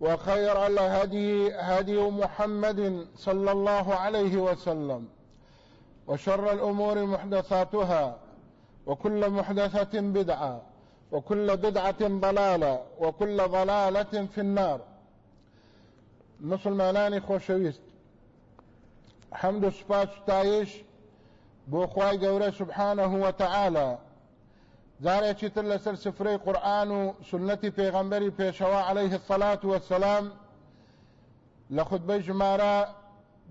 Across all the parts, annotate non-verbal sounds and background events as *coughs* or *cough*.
وخير الهدي هدي محمد صلى الله عليه وسلم. وشر الأمور محدثاتها وكل محدثة بدعة وكل بدعة ضلالة وكل ضلالة في النار. مسلمانانی خۆشەویست حمد و سپاس و تایش بۆ سبحانه وتعالى جارێکی تر لەسەر سفرەی قورآن و سنەتی پێغەمبەری پێشەوە عليه الصلاة والسلام لە خودبەی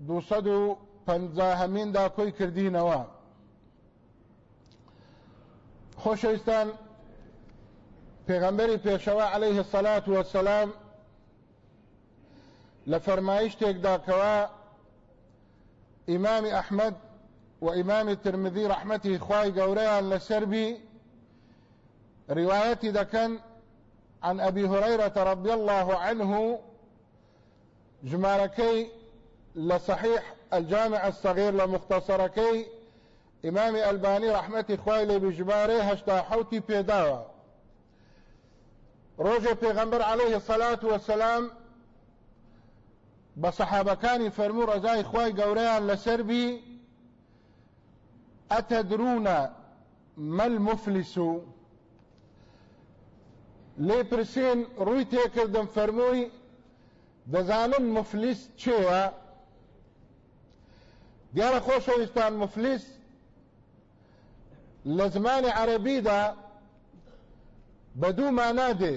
دووسەد و پەنجاهەمیندا کۆی کردینەوە خۆشەویستان پێغەمبەری پێشەوە عليه الصلاة والسلام لە فەرمایش تێکداکەوە ئیمامی ئەحمەد وإمام الترمذي رحمته خواي قوريا لسربي روايتي دكن عن أبي هريرة رضي الله عنه جماركي لصحيح الجامع الصغير لمختصركي إمام ألباني رحمتي خواي لي بجباري هشتا حوتي بيداوا. روجة پیغمبر عليه الصلاة والسلام بصحابة كان فرمو رزاي خواي قوريا لسربي أتدرون ما المفلس؟ لێ پرسێن ڕووی تێکردم فەرمووی دەزانم مفلیس چێوە؟ دیارە خۆشەویستان مفلیس لە زمانی عەرەبیدا بە دوو مانا دێ.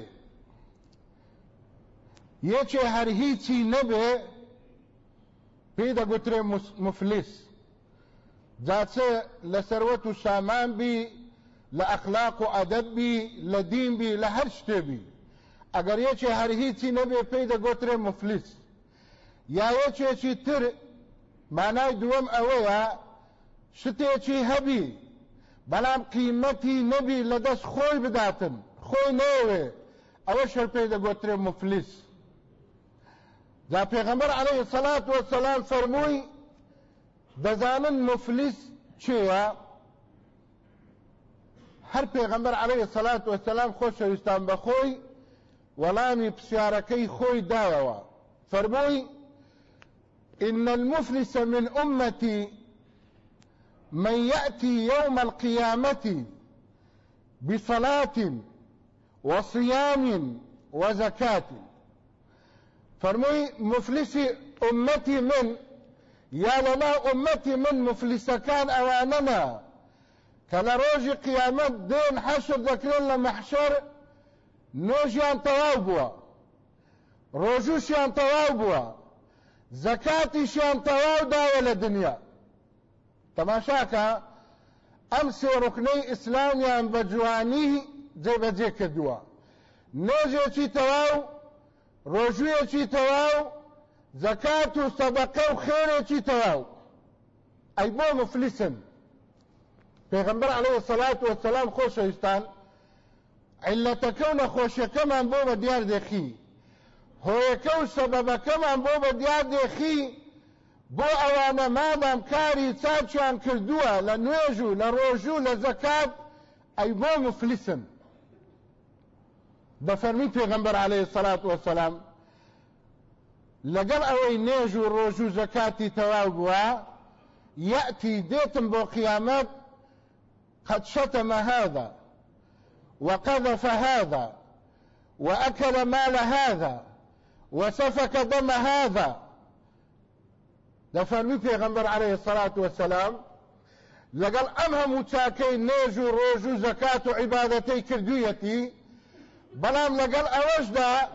یەکێ هەر هیچی نەبێ پێی دەگوترێ مفلیس جاچە لە سەروەت و شامان بی لە ئەخلاق و ئەدەب بی لە دین بی لە هەر شتێ بی. ئەگەر یەکێ هەر هیچی نەبێ پێی دەگوترێ مفلیس یا یەکێکی تر مانای دووەم ئەوەیە شتێکی هەبی بەڵام قیمەتی نەبی لە دەست خۆی بداتن خۆی نەوێ ئەوە شەر پێی دەگوترێ مفلیس جا پێغەمبەر عەلەیهی السەلات وەسەلام فەرمووی دەزانن مفلیس چێە هەر پێغەمبەر عەلەیهی السەلات وەسەلام خۆشەویستان بەخۆی وەڵامی پرسیارەکەی خۆی دایەوە فەرمووی إن المفلس من أمتي من يأتي يوم القيامة بصلاة وصيام وزكاة. فرموي مفلس أمتي من يا لما أمتي من مفلس كان أواننا؟ كلا روجي قيامت دين حشر ذكرين لمحشر نوجيان تواو روجوشيان تواو بوا زكاتيشيان تواو داوة لدنيا. تماشاكا ئەم سێ ڕوکنەی ئیسلامیان بە جوانی جێبەجێ کردووە نێژێکی تەواو ڕۆژوویەکی تەواو زەکات و سەدەقە و خێرێکی تەواو ئەی بۆ مفلیسن پێغمبەر عليه الصلاة والسلام خۆشەویستان علەتەکە و نەخۆشیەکەمان بۆ بە دیار دێخی هۆیەکە و سەبەبەکەمان بۆ بە دیار دێخی بۆ ئەوانە مادام کاری چاچیان کردووە لە نوێژ و لە ڕۆژوو لە زەکات ئەی بۆ مفلیسن بەفەرمی پێغمبەر عليه الصلاة والسلام. لەگەڵ ئەوەی نێژ و ڕۆژ و زەکاتی تەواو بووە ديتم بو قيامات قد شتم هذا وقذف هذا وأكل مال هذا وسفك دم هذا. دفرمي پیغمبر عليه الصلاة والسلام لقال أمها متاكي نيجو روجو زكاة عبادتي كردويتي بلام لقال أوجدا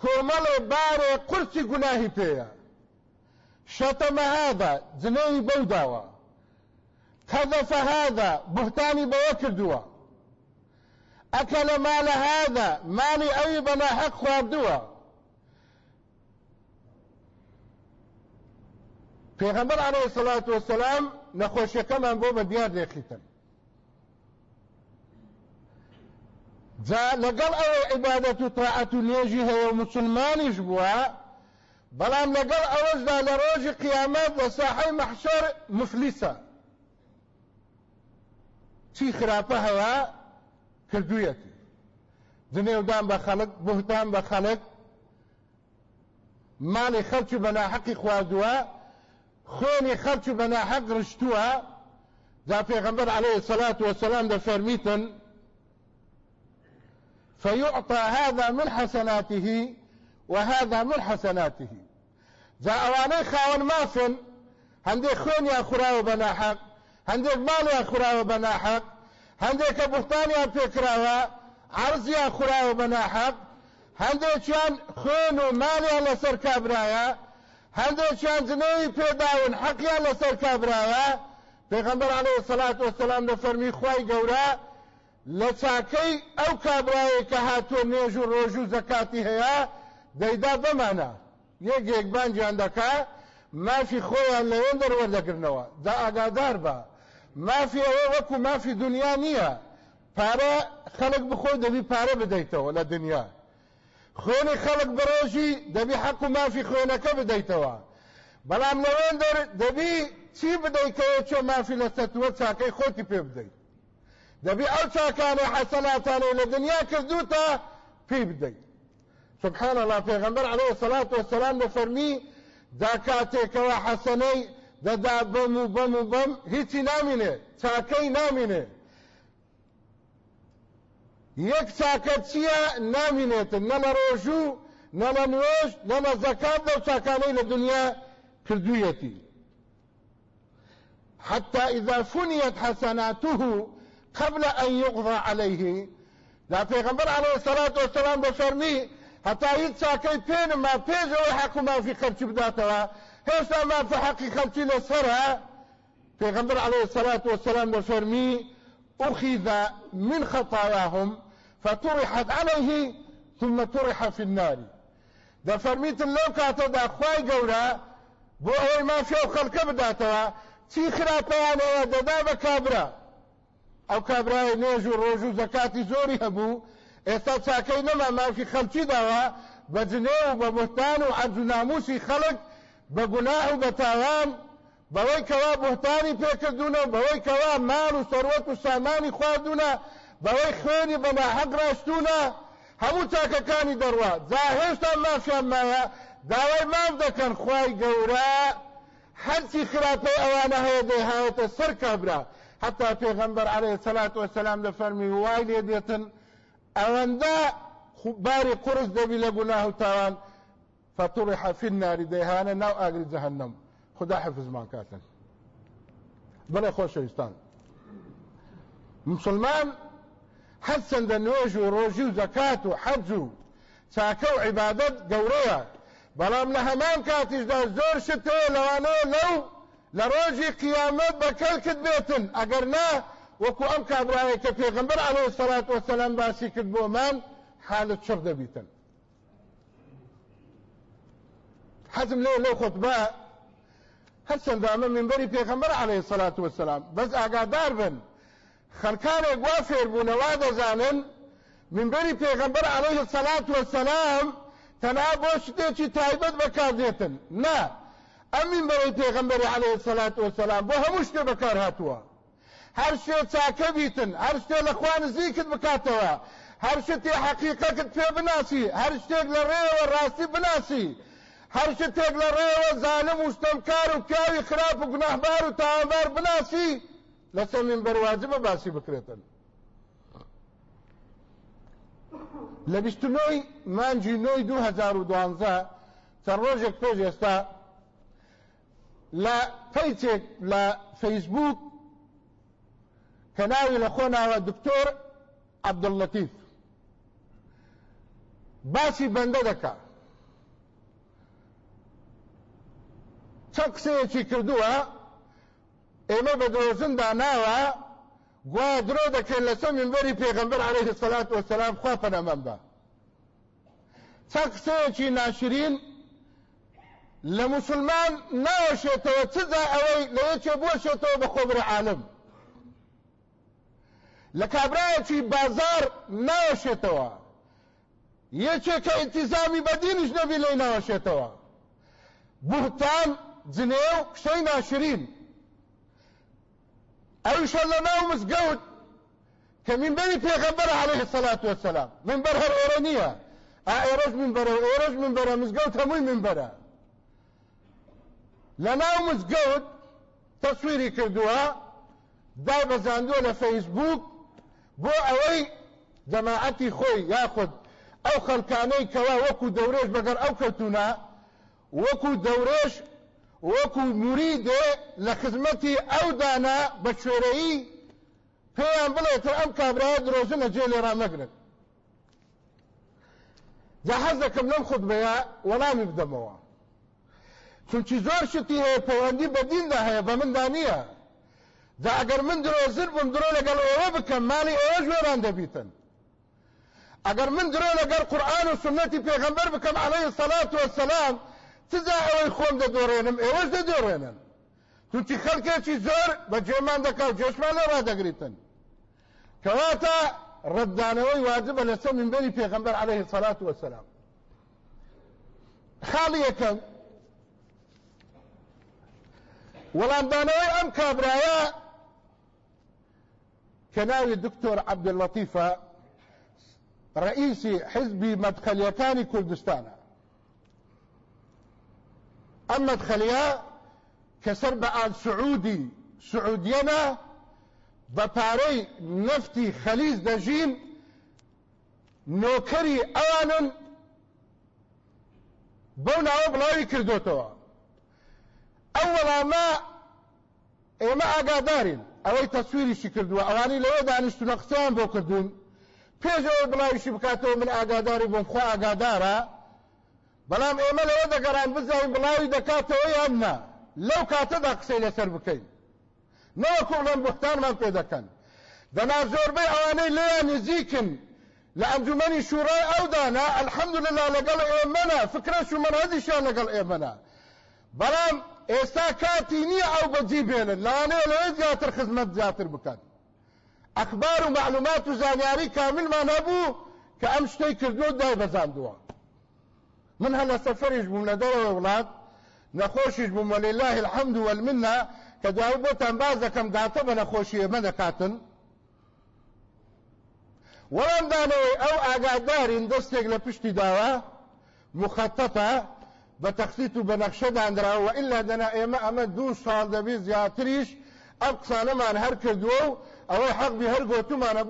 كومل باري قرسي قناهي بيا شتم هذا زني بوداوا. كذف هذا بهتاني بوكردوا أكل مال هذا مالي أي بنا حق خواردوا پیغمبر عليه الصلاة والسلام نخوشەکەمان بۆ بە دیار دێخیتن جا لەگەڵ ئەوەی عیبادەت و تاعەت و نێژی هەیە و مسلمانیش بووە بەڵام لەگەڵ ئەوەشدا لە مەحشەر مفلیسە چی خراپە هەیە کردوویەتی؟ دنێودان بە خەڵک بهتان بە خەڵک ماڵی خەڵکی بە ناحەقی خواردووە خەڵکی بە ناحەق ڕشتووە جا پێغەمبەر عليه والسلام دەفەرمیتن فيعطى هذا من حسناته وهذا من حسناته. جا ئەوانەی خاوەن مافن هەندێک خوێنیان خوراوە بە ناحەق هەندێک ماڵیان خوراوە بە ناحەق هەندێکە بوختانیان پێکراوە عرزیان خوراوە بە ناحەق هەندێکیان خوێن و ماڵیان لەسەر کابرایە هەندێکیان جنەوەی پێداون حەقیان لەسەر کابرایە. پێغەمبەر عەلەیهی سەلات وەسەلام دەفەرمی خوای گەورە لە چاکەی ئەو کابرایە کە هاتووە نێژ و ڕۆژ و زەکاتی هەیە دەیدا بەمانە یەکێک بانجیان دەکا مافی خۆیان لەوێن دەروەردەگرنەوە دا ئاگادار بە. مافی ئەوە وەکو مافی دنیا نییە پارە خەڵک بخۆی دەبی پارە بدەیتەوە لە دنیا. خوێنی خەڵک بڕۆژی دەبی حەق و مافی خوێنەکە بدەیتەوە. بەڵام لەوێن دەبی چی بدەیتەوە چۆ مافی لە سەتووە چاکەی خۆتی پێ بدەیت؟ دەبی ئەو چاکانە حەسەناتانەی لە دنیا کردوتە پێی بدەیت. سبحان الله پیغمبر عليه الصلاة والسلام بفرمي دا کاتێکەوە حەسەنەی دەدا بەم و بەم و بەم هیچی نامینێ چاکەی نامینێ یەک چاکە چییە نامینێتن نە لە ڕۆژوو نە لە نوێژ نە لە زەکات لەو چاکانەی دنیا کردوویەتی حتى إذا فنيت حسناته قبل أن يقضى عليه لا پیغمبر عليه الصلاة والسلام بفرمي هیچ چاکەی پێنم ما پێشەوەی حەکو مافی خەلکی بداتەوە هێشتا مافی حەقی خەلکی لەسەرە پێغەمبەر عليه الصلاة والسلام دەفەرمی أخذ من خطاياهم فطرحت عليه ثم طرح في النار. دەفەرمیتن لەو کاتەدا خوای گەورە بۆ ئەوەی مافی ئەو خەڵکە بداتەوە چی خراپەیانەوە دەدا بە کابرا. ئەو کابرای نێژ و ڕۆژ و زەکاتی زۆری هەبوو ئێستا چاکەی نەما مافی خەلکی داوە بە جنێ و بە و و گوناح و بە تاوان بەوەی کەوا بهتانی پێکردوونە بەوەی کەوا مال و سەروەت و سامانی خواردوونە بەوەی خوێنی بە ناحەق ڕاشتوونە هەموو چاکەکانی دەڕوا. جا هێشتا مافیان مایە داوای ماف دەکەن خوای گەورە. هەرچی خراپەی ئەوانە هەیە دەیهاوێتە سەر کابرا. حتا پێغەمبەر عەلەیهی سەلات وەسەلام دەفەرمی وای لێ دێتن. ئەوەندە باری قرس دەبی لە گوناه و تاوان. فطرح في النار دەیهانە ناو ئاگری جەهەنەم خدا حفظمان کاتن بڵێ خۆشەویستان مسلمان هەر چەندە نوێژ و ڕۆژی و زەکات و حەج و چاکە و عیبادەت گەورەیە بەڵام لە هەمان کاتیشدا زۆر شتەوە لەوانەیە لەو لە ڕۆژی قیامەت بەکەلکت بێتن ئەگەر نا وەکو ئەم کابراایە کە پێغمبەر عليه سەلات وەسەلام باسی کرد بۆمان حالت چڕ دەبیتن حەزم لێ لەو خۆتبە هەرچەندامە منبەری پێغمبەر عليه سەلات وەسەلام بەس ئاگادار بن. خەرکانێک وا فێربوونەوا دەزانن منبەری پێغمبەر عليه سەلات وەسەلام تەنا بۆ شتێکی تایبەت بەکاردێتن نا ئەم منبەری پێغمبەری عليه سەلات وەسەلام بۆ هەموو شتێ بەکار هاتووە هەر شتێ چاکە بیتن هەر شتێ لە خوا نزیکت بکاتەوە هەر شتێ حەقیقەکت پێ بناسی هەر شتێک لە ڕێوە ڕاستی بناسی. هەر شتێک لە ڕێوە زانم و شتەمکار و پیاوی خراپ و گوناهبار و تاوانبار بناسی لەسەر منبەر واجبە باسی بکرێتن. لە بیستنەوەی مانجی نۆی 2012 چەند ڕۆژێک پێش ئێستا لە پەیچێک لە فەیسبوک کە ناوی لە خۆ ناوە دکتۆر عەبدڵەتیف باسی بەندە دەکا. چەند قسەیەکی کردووە ئێمە بە درۆزن داناوە گوایە درۆ دەکەن لەسەر منبەری پێغەمبەر عەلەیهی سەلات وەسەلام خوا پەنەمەم بە چەند قسەیەکی ناشرین لە مسلمان ناوەشێتەوە چجا ئەوەی لە یەکێ بۆشێتەوە بە خۆبرە عالم لە کابراایەکی بازار ناوەشێتەوە یەکێکە ئینتیزامی بەدینش نەبی لێی ناوەشێتەوە بوهتان جنێ و قسەی ناشرین ئەویشە لە ناو مزگەوت کە منبەری پێغەمبەر عليه الصلاة والسلام. منبەر هەر ئێرە نییە ئێرەش منبەرە ئێرەش منبەرە مزگەوت هەمووی منبەرە لە ناو مزگەوت تەسویری کردووە دای بەزاندووە لە فەیسبوک بۆ ئەوەی جەماعەتی خۆی یاخود ئەو خەلکانەی کەوا وەکو دەورێش بەگەر ئەو کەوتونە وەکو دەورێش وەکو موریدێ لە خزمەتی ئەو دانا بە شوێرەیی پێیان بڵێتە ئەم کابراە درۆژنە جێ لێرا مەگرن جا حەز دەکەم لەم خودبەیە وەڵامی بدەمەوە. چونکی زۆر شتی هەیە پەیوەندی بە دیندا هەیە بە مندا نییە. جا ئەگەر من درۆزر بم درۆ لەگەڵ ئێوە بکەم ماڵی ئێوە ژێران دەبیتن. ئەگەر من درۆ لەگەر قورآن و سنەتی پێغەمبەر بکەم عەلەیهی سەلات وەسەلام تزا ئەوەی خۆم دەدۆڕێنم ئێوەش دەدۆڕێنن چونکی خەڵکێکی زۆر بە جێمان دەکات جێشمان لە ڕادەگریتن کەواتە ڕەتدانەوەی واجبە لەسەر منبەری پێغەمبەر عەلەیهی سەلات وەسەلام خاڵی یەکەم وەڵامدانەوەی ئەم کابرایە کە ناوی دکتۆر عەبدڵەتیفە ڕئیسی حزبی مەدخەلیەکانی کوردستانە ئەم مەدخەلیە کە سەر بە ئال سعودی سعودیەنە بە پارەی نفتی خەلیز دەژین نۆکەری ئەوانن بەو ناوە بڵاوی کردوتەوە. ئەو وەڵامە ئێمە ئاگادارین ئەوەی تەسویریشی کردووە. ئەوانی لەوە دانیشتونە قسەیان بۆ کردوون. پێشەوە بڵاویشی بکاتەوە من ئاگاداری بۆم خوا ئاگادارە. بەڵام ئێمە لەوە دەگەڕان بزانین بڵاوی دەکاتەوە یان نا لەو کاتەدا قسەی لەسەر بکەین. نەوەکو بڵێن بوختانمان پێ دەکەن. دەنا زۆربەی ئەوانەی لێیان نزیکن. لە ئەنجومەنی شوڕای ئەودانا الحەمدلله لەگەڵ ئێمەە فکرەش و منهەزیشان لەگەڵ ئێمەە بەڵام ئێستا کاتی نییە ئەو بەجی بێنن. لەوانەیە لەوێ زیاتر خزمەت زیاتر بکەن. ئەخبار و معلومات و زانیاری کاملمان هەبوو کە ئەم شتەی کردو دای بەزاندووە. من سەفەریش بووم لە دەرەوە وڵات نەخۆشیش بووم وەلله الحمد والمنە کە دوای بۆتان باز دەکەم داتە بە نەخۆشی ئێمە دەکاتن وەڵام دانەوەی ئەو ئاگادارین دەستێک لە پشتی داوە مخەتەتە بە تەخسیت و بە نەخشەدانراوە و ئللا دەنا ئێمە ئەمە دوو ساڵ دەبی زیاتریش ئەم قسانەمان هەر کردووە و ئەوەی حەقبی هەر گۆتومانە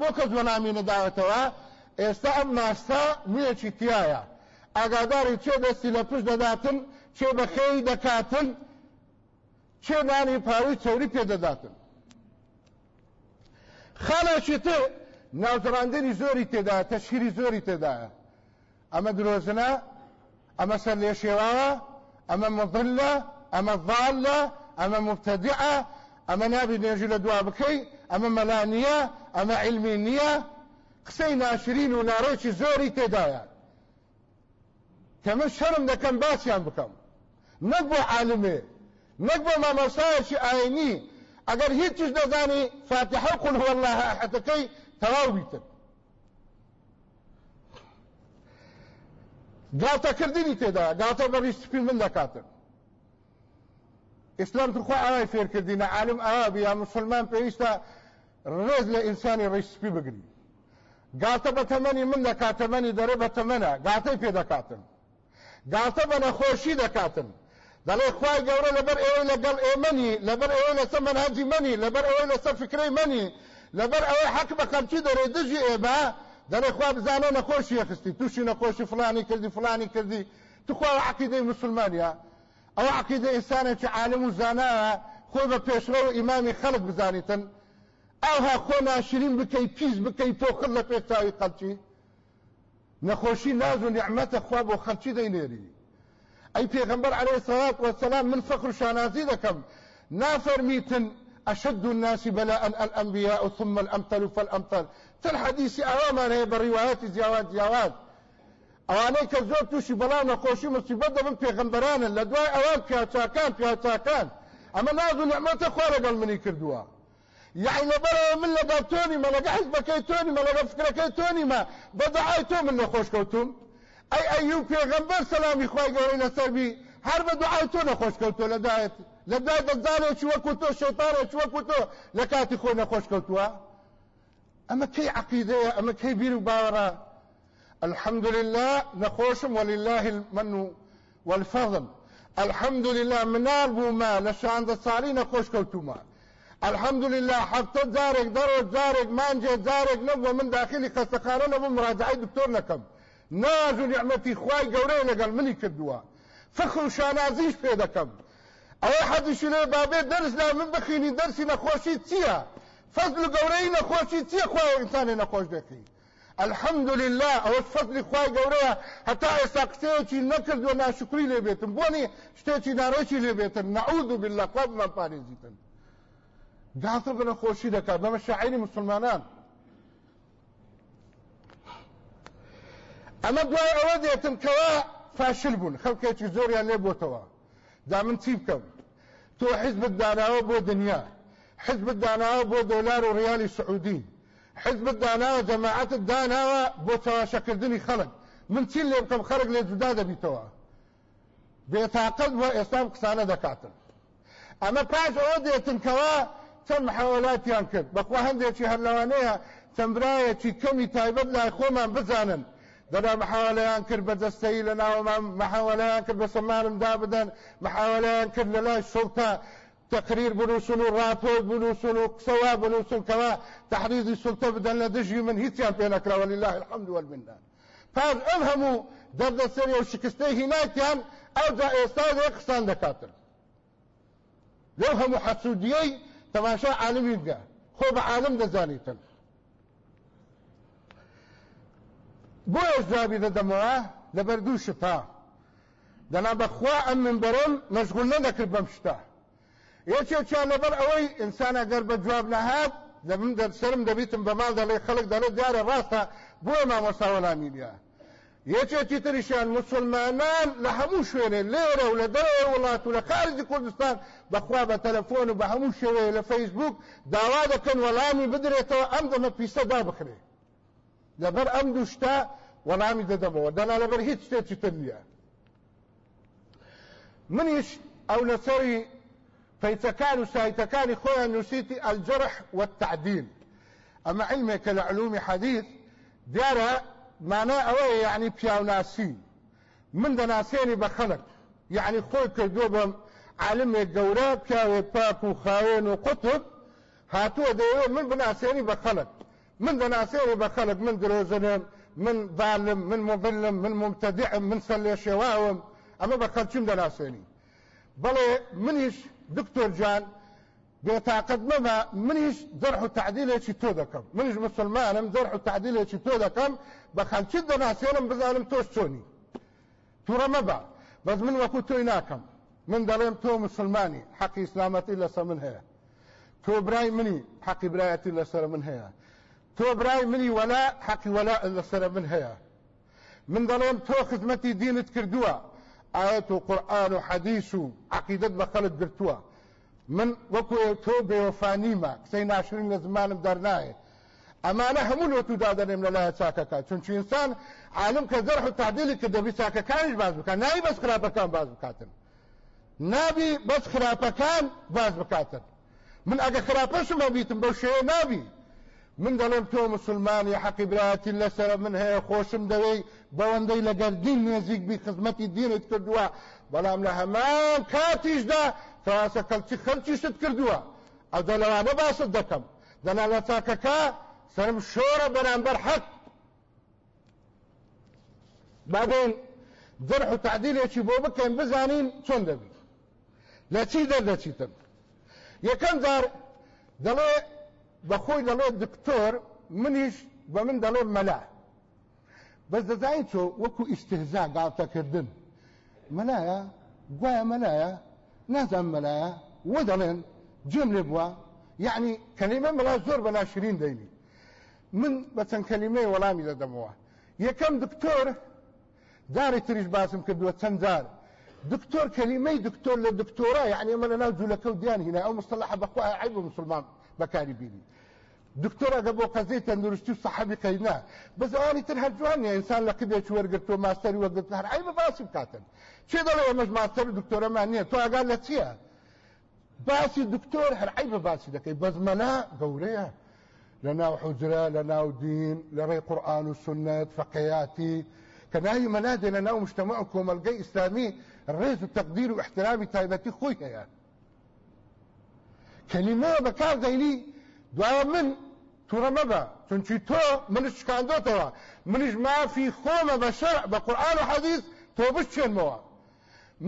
ئاگاداری چێ دەستی لە پشت دەداتن چێ بەخێی دەکاتن چێ نانی پاوی چەوری پێ دەداتن. خانەشی تر ناوزڕاندنی زۆری تێدا تەشکیری زۆری تێدایە ئەمە درۆزنە ئەمە سەر لێ شێواوە ئەمە مضلە ئەمە ضالە ئەمە مبتدعە ئەمە نابی نێژی لە دوا بکەی ئەمە مەلا نییە ئەمە علمی نییە. قسەی ناشرین و ناڕێکی زۆری تێدایە. کەمە شەرم دەکەم باسییان بکەم. نەک بۆ عالمێ نەک بۆ مامەسایەکی ئاینی. ئەگەر هیچیش دەزانی فاتحە قل هو الله ئەحەتەکەی تەواو بیتن گاڵتەکردنی تێدا گاڵتە بەڕی سپین من دەکاتن ئیسلام ترخوا ئاوای فێرکردینە عالم ئاوا یا مسلمان پێویستە ڕێز لە ئینسانی ڕێسپی بگری. گاتە بە تەمەنی من دەکات تەمەنی دەرێ بە تەمەنە. گاتەی پێ دەکاتن گاتە بە نەخۆشی دەکاتن. دەڵێ خوای گەورە لەبەر ئێوەی لەگەڵ ئێمەنی لەبەر ئەوەی لەسەر منهاجی منی لەبەر ئەوەی لەسەر فکرەی منی لەبەر ئەوەی حەق بە خەمچی دەڕێ دژی ئێمە دەڵێ خوا بزانە نەخۆشی یەخستی. تووشی نەخۆشی فلانی کردی فلانی کردی. توخوا عقیدەی مسلمانە ئەو عقیدە ئینسانێکی عالم و زانایە خۆی بە پێشڕە و ئیمامی خەڵک بزانیتن. ئەوها خۆ ناشرین بکەی پیس بکەی تۆخر لە پێچاوی خەلکی نەخۆشی ناز و نیعممەتە خوا بۆ خەلکی دەینێری عليه الصلاة والسلام من فخر شانازی دەکەم نافەرمیتن أشد الناس بلاء الأنبياء ثم الأمثل فالأمثل. تل حديث أوامان هي بالروايات زياوات زياوات ئەوانەی کە زۆر تووشی بەڵام نەخۆشی مصیبەت دەبن پێغمبەرانن لە دوای ئەوان پیاچاکان پیاچاکان. ئەمە ناز و نعمەتە خوا لەگەڵ کردووە یعنی لەبەرەوە من لەگەڵ تۆنی مە لەگە حزبەکەی تۆنی مە لەگە فکرەکەی تۆنی مە بەدەعای تۆ من نەخۆش کەوتوم ئەی ئەیوب پێغمبەر سەلامی خوای گەورەی لەسەربی هەر بە دوعای تۆ نەخۆش کەوتۆ لەدایەت لەدای دەزانێکی وەکو تۆ شەیتانێکی وەکو تۆ لە کاتی خۆی نەخۆش کەوتووە ئەمە کەی عقیدەیە ئەمە کەی بیر و باوەڕە الحمد لله نخوشم ولله المن والفضل. الحمد لله منال بوما لشان صاري نخوش كوتوما الحمد لله حتى زارك درو زارك مانجي زارك نبو من داخلي خستخانه نبو مراجعي دكتور نكم. ناز نعمتي خواي قوري لقل مني كدوا فخر شانازيش في دكم. أو أحد شنو بابي درس لا من بخيني درسي نخوشي تيا. فضل قوري نخوشي تيا خواي إنساني نخوش دكي الحمد لله أو فضل گەورەیە هەتا ئێستا قسەیەکی نەکرد و بێتم بۆنی شتێکی ناڕێکی لێ بێتن نعوذ بالله خوا بمان پارێزیتن گاتە بنە خۆشی دەکات بەمە شاعری مسلمانان. ئەمە دوای ئەوە دێتن کەوا فاشل بوون خەڵکێکی زۆریان لێ بۆتەوە دا من چی بکەم تۆ حزبت داناوە بۆ دنیا حزبت داناوە بۆ دۆلار و ڕیالی سعودی حزب داناوە جەماعەت داناوە بۆ چاواشەکردنی خەڵک من چی لێ بکەم خەرق لێ جودا دەبیتەوە. بێتاقەت بۆ ئێستام قسانە دەکاتن ئەمە پاش ئەوە دێتنکەوە چەند محاولاتیان کرد. بەخوا هەندێکی هەرلەوانەیە چەمبرایەکی کەمی تایبەت لای خۆمان بزانن. دەدا محاولەیان کرد بە دەستەی لە ناوەمان محاولەیان کرد بە سەمانمدا بدەن سڵتا تقرير بنووسن و قسەوا بنووسن کەوا تحریزی سلتە بدەن لە دژی من هیچیان پێ نەکراوە لله الحمد والمنان پاش ئەم هەموو دەردەسەری و شکستەی هیناکیان ئەوجا ئێستا لێ قسان دەکاتن. لەو هەموو حەسوودیەی تەماشا عالمی بگە. خۆ بە عالم دەزانیتن. بۆ ئێزابی دەدەمەوە لەبەر دوو شتا دەنا بەخوا ئەم منبەرم مەشغول نەدەکرد بەم شتە یەکێکیان لەبەر ئەوەی ئینسان ئەگەر بە جواب نەهات من سرم دەبیتم بە ماڵ دەڵێ خەڵک دەڵێ دیارە ڕاستە بۆ مامۆساوەلامی بیا یەکێکی تریشیان مسلمانان لە هەموو شوێنێ لێرە و لە دەرەوە وڵات و لە خارجی کوردستان بەخوا بە تەلەفۆن و بە هەموو شێوەیە لە فەیسبوک داوا دەکەن وەڵامی بدرێتەوە ئەم دەمە پیسە دابخرێ. لەبەر ئەم دوشتا وەڵامی دەدەمەوە. دەنا لەبەر هیچ شتێکی تر نییە. منیش ئەو لەسەری فەیتەکان و سایتەکانی خۆیان نووسیتی علمێکە لە علومی مانە ئەوەیە یعنی پیاوناسی. من دەناسێنی بە خەڵک یعنی خۆی کردووە بەم عالمێک گەورە پیاوێ پاک و خاوێن و قوتب هاتووە دەیەوێت من بناسێنی بە خەڵک من دەناسێنی بە خەڵک من درۆزنم من ظالم من مظلم من مبتدعم من سەلێ شێواوم ئەمە بە خەلچیم دەناسێنی بەڵێ منیش دکتۆر جان بێتاقت مەمە منیش دەرح و تعدیلێکی تۆ دەکەم منیش مسلمانم دەرح و تعدیلێکی تۆ دەکەم بە خەلکی دەناسێنم بزانم تۆش چۆنی تووڕە مەبە بەس من وەکو تۆی ناکەم من دەڵێم تۆ مسلمانی حەقی ئیسلامەتی لەسە من هەیە تۆ برای منی حەقی برایەتی لەسەر من هەیە تۆ برای منی وەلا حەقی وەلا لەسەر من هەیە من دەڵێم تۆ خزمەتی دینت کردووە ئاەت و قورآن و حەدیث و عقیدت بە من وەکو تۆ بێوەفانیمە قسەی ناشرین لە زمانم دەرنایە. ئەمانە هەموو لۆ تودا دەنێم لەلایە چاکەکە. چونچ ئینسان عالم کە زەرح و تعدیلی کە دەبی چاکەکانیش باز بکات. ناوی بەس خراپەکان باز بکاتن. نابی بەس خراپەکان باز بکاتن. من ئەگە خراپەشم بیتم بەو شێوە نابی. من دەڵێم تۆ مسلمانی حەقی برایەتی لەسەر من هەیە خۆشم دەوەی بەوەندەی لەگەر دین نێزیک بی خزمەتی دینت کردووە. بەڵام لە هەمان کاتیشدا تەواسە کەلچی خەلکیشت کردووە. ئەو دەلەوانە باست دەکەم. دەنا لە چاکەکە سرم شۆرە بەرامبەر حەق. بابین جرح و تعدیلێکی بۆ بکەین بزانین چۆن دەبی. لە چی دەردەچیتن یەکەم جار دەڵێ بەخۆی دەڵێ دکتۆر منیش بە من دەڵێ مەلا. بەس دەزانین چۆ وەکو ئیستهزا گاڵتەکردن مەلایە؟ گوایە مەلایە؟ وە دەڵێن جێم لێ بووە یعنی کەلیمە مەلا زۆر بەلا شرین دەینی من بە چەند کەلیمەی وەڵامی دەدەمەوە یەکەم دکتۆر داری تریش باسم کردووە چەند جار دکتۆر کەلیمەی دکتۆر لە دکتۆرا یعنی ئەمە لە ناو جوولەکە و دیان هینا ئەو مستەلاح بەخوا عیب مسلمان بەکاری بینی دکتۆر ئەگە بۆ قەزەی تەندروستی و سەحەبی قەینا بەزەوانی تر هەر جوانیە ئینسان لە قبێکی وەرگرتووە ماستەری وەرگرت هەر عیب باسی بکاتن چێ دەڵێ ئەمەش ماستەر دکتۆرەمان نییە تۆ ئاگار لە چییە باسی دکتۆر هەر عیب باسی دەکەی بەزمەنا گەورەیە لە ناو حجرە لە ناو دین لە ڕێی قورآن و سنت فەقەیاتی کە ناوی مەنادێ لە ناو مشتمە و کۆمەلگەی ئیسلامی ڕێز و و احترامی دوایە من تووڕە مەبە چونچی تۆ منش شکاندۆتەوە منیش مافی خۆمە بە شەرع بە قورآن و حەدیث تۆ بشتێنمەوە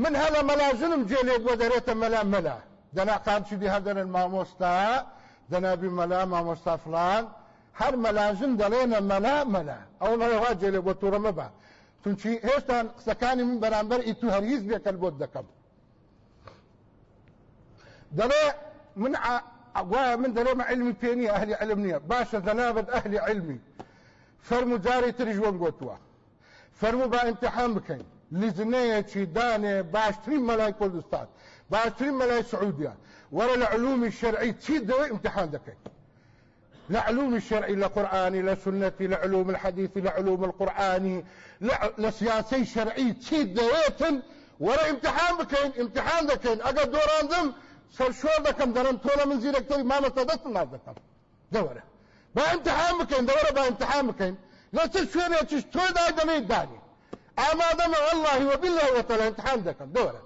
من هەڵە مەلاژنم جێ لێ بۆ دەرێتە مەلا مەلا دەنا قامچی هەر دەرن مامۆستا دەنابی مەلا مامۆستا فلان. هەر مەلاژن دەڵێنە مەلا مەلا ئەو نەوە جێ لێ بۆ تووڕە مەبە چونچی هێشتا قسەکانی من بەرامبەر ئیتو هەرگیز بێکەل بۆت دەکەم دەڵێ من من دەڵێمە علمی پێ نییە ئەهلی علم نییە باشە زەنابەت ئەهلی علمی فەرمو جاری تریش وەم گوتووە فەرمو با امتحان بکەین لزنەیەکی دانێ باشترین مەلای کوردستان باشترین مەلای سعودیا وەرە لە علومی شەرعی چی دەوێ امتحان دەکەین لعلوم الشرعي لقرآني لسنتي لعلوم الحديث لعلوم القرآني لسياسي شرعي تشيد دويتن. ورا امتحان بكين امتحان دكين. اقا دوران دم سرشور دكم درن طولة من زيرك توي ما مستدت الناس دكم دورة. با امتحان بكين دورة با امتحان بكين. لا تشوير يتش تو دا دمي داني أما دم والله وبالله وطلع امتحان دكم. دورة.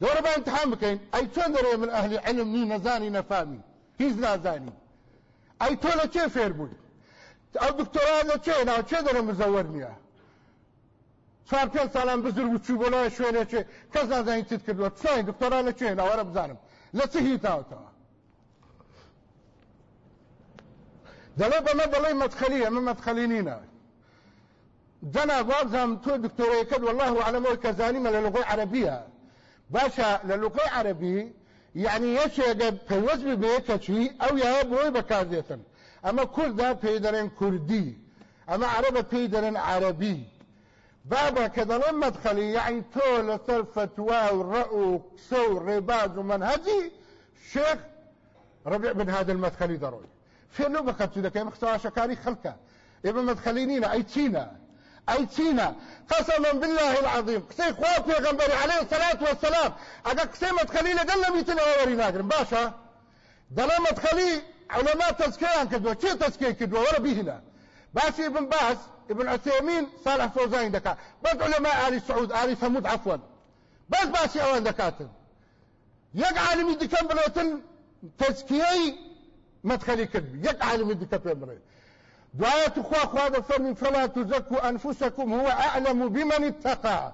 دورة با امتحان بكين. أي چون دري من أهل علم ني نزاني نفامي. هيز نازاني. ئەی تۆ لە چێ فێر بووی ئەو دکتۆرا لە چێ ناو چێ دەرە مزەوەر نییە چوار پێ ساڵان بزر و چوو بۆ لای شوێنێ چێ کەس نازانی چیت کردووە چۆی دکتۆرا لە چێ ناوەرە بزانم. چه هیتاوتەوە دەڵێ بەمە دەڵێ مەدخەلی ئەمە مەدخەلی نینە جەنا بازم تۆ دکتۆرەکەت والله عەلەمەوەی کە زانیمە لە لغۆی عەرەبیە باشە لە عەرەبی یعنی یەکێگە پەیوەست بێ کەچی ئەو یا بۆی بەکاردێتن ئەمە کووردا پێی دەرێن کوردی ئەمە عربە پێی دەرێن عربی. بابا کە دەڵێن مەدخەلی یعنی تۆ لەسەر فتوا و ڕە و قسە و ڕێباز و منهەجی شێخ ڕبیع بن هذا المدخلي ضروري فين بخت ذلك يا مختار شكاري خلقه. ابن مدخلينين أي تينا أي تينا قسما بالله العظيم قسي خواه پیغمبر عليه الصلاة والسلام. اگه قسي مدخلي لدل نبيتنا ووري ناقرم باشا دل مدخلي علماء تزكيان كدوا چه تزكيه كدوا ورا بيهنا باشي ابن باس ابن عثيمين صالح فوزان دكا. بس علماء آل سعود آل ثمود عفوا. بس باشي اوان دكاتن يق عالمي دكان بلوتن تزكيه مدخلي كدبي يق عالمي دكان بلوتن. دعاية أخوة أخوة فرمي فلا تزكوا أنفسكم هو أعلم بمن اتقى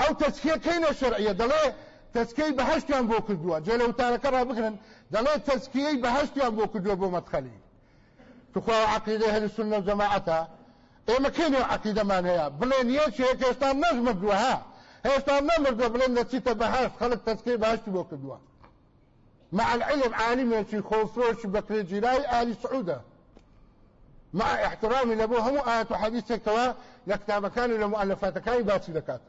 أو تزكية كين شرعية دلي تزكية بهشتيان بو كردوا جي لو تارك را بكرن دلي تزكية بهشتيان بو كردوا بو مدخلي تخوا أهل السنة وجماعتها إيه ما كينو عقيدة ما هي بلين يشي هيك يستان نجم بدوها. هيستان نمر دو بلين نتيتا بهشت خلق تزكية بهشت بو كردوا مع العلم عالم شي خوفروش بكري جراي آل سعودة مع احترامي لابوه هم آيات وحديث كوا لكتاب كان لمؤلفات كان باسي دكات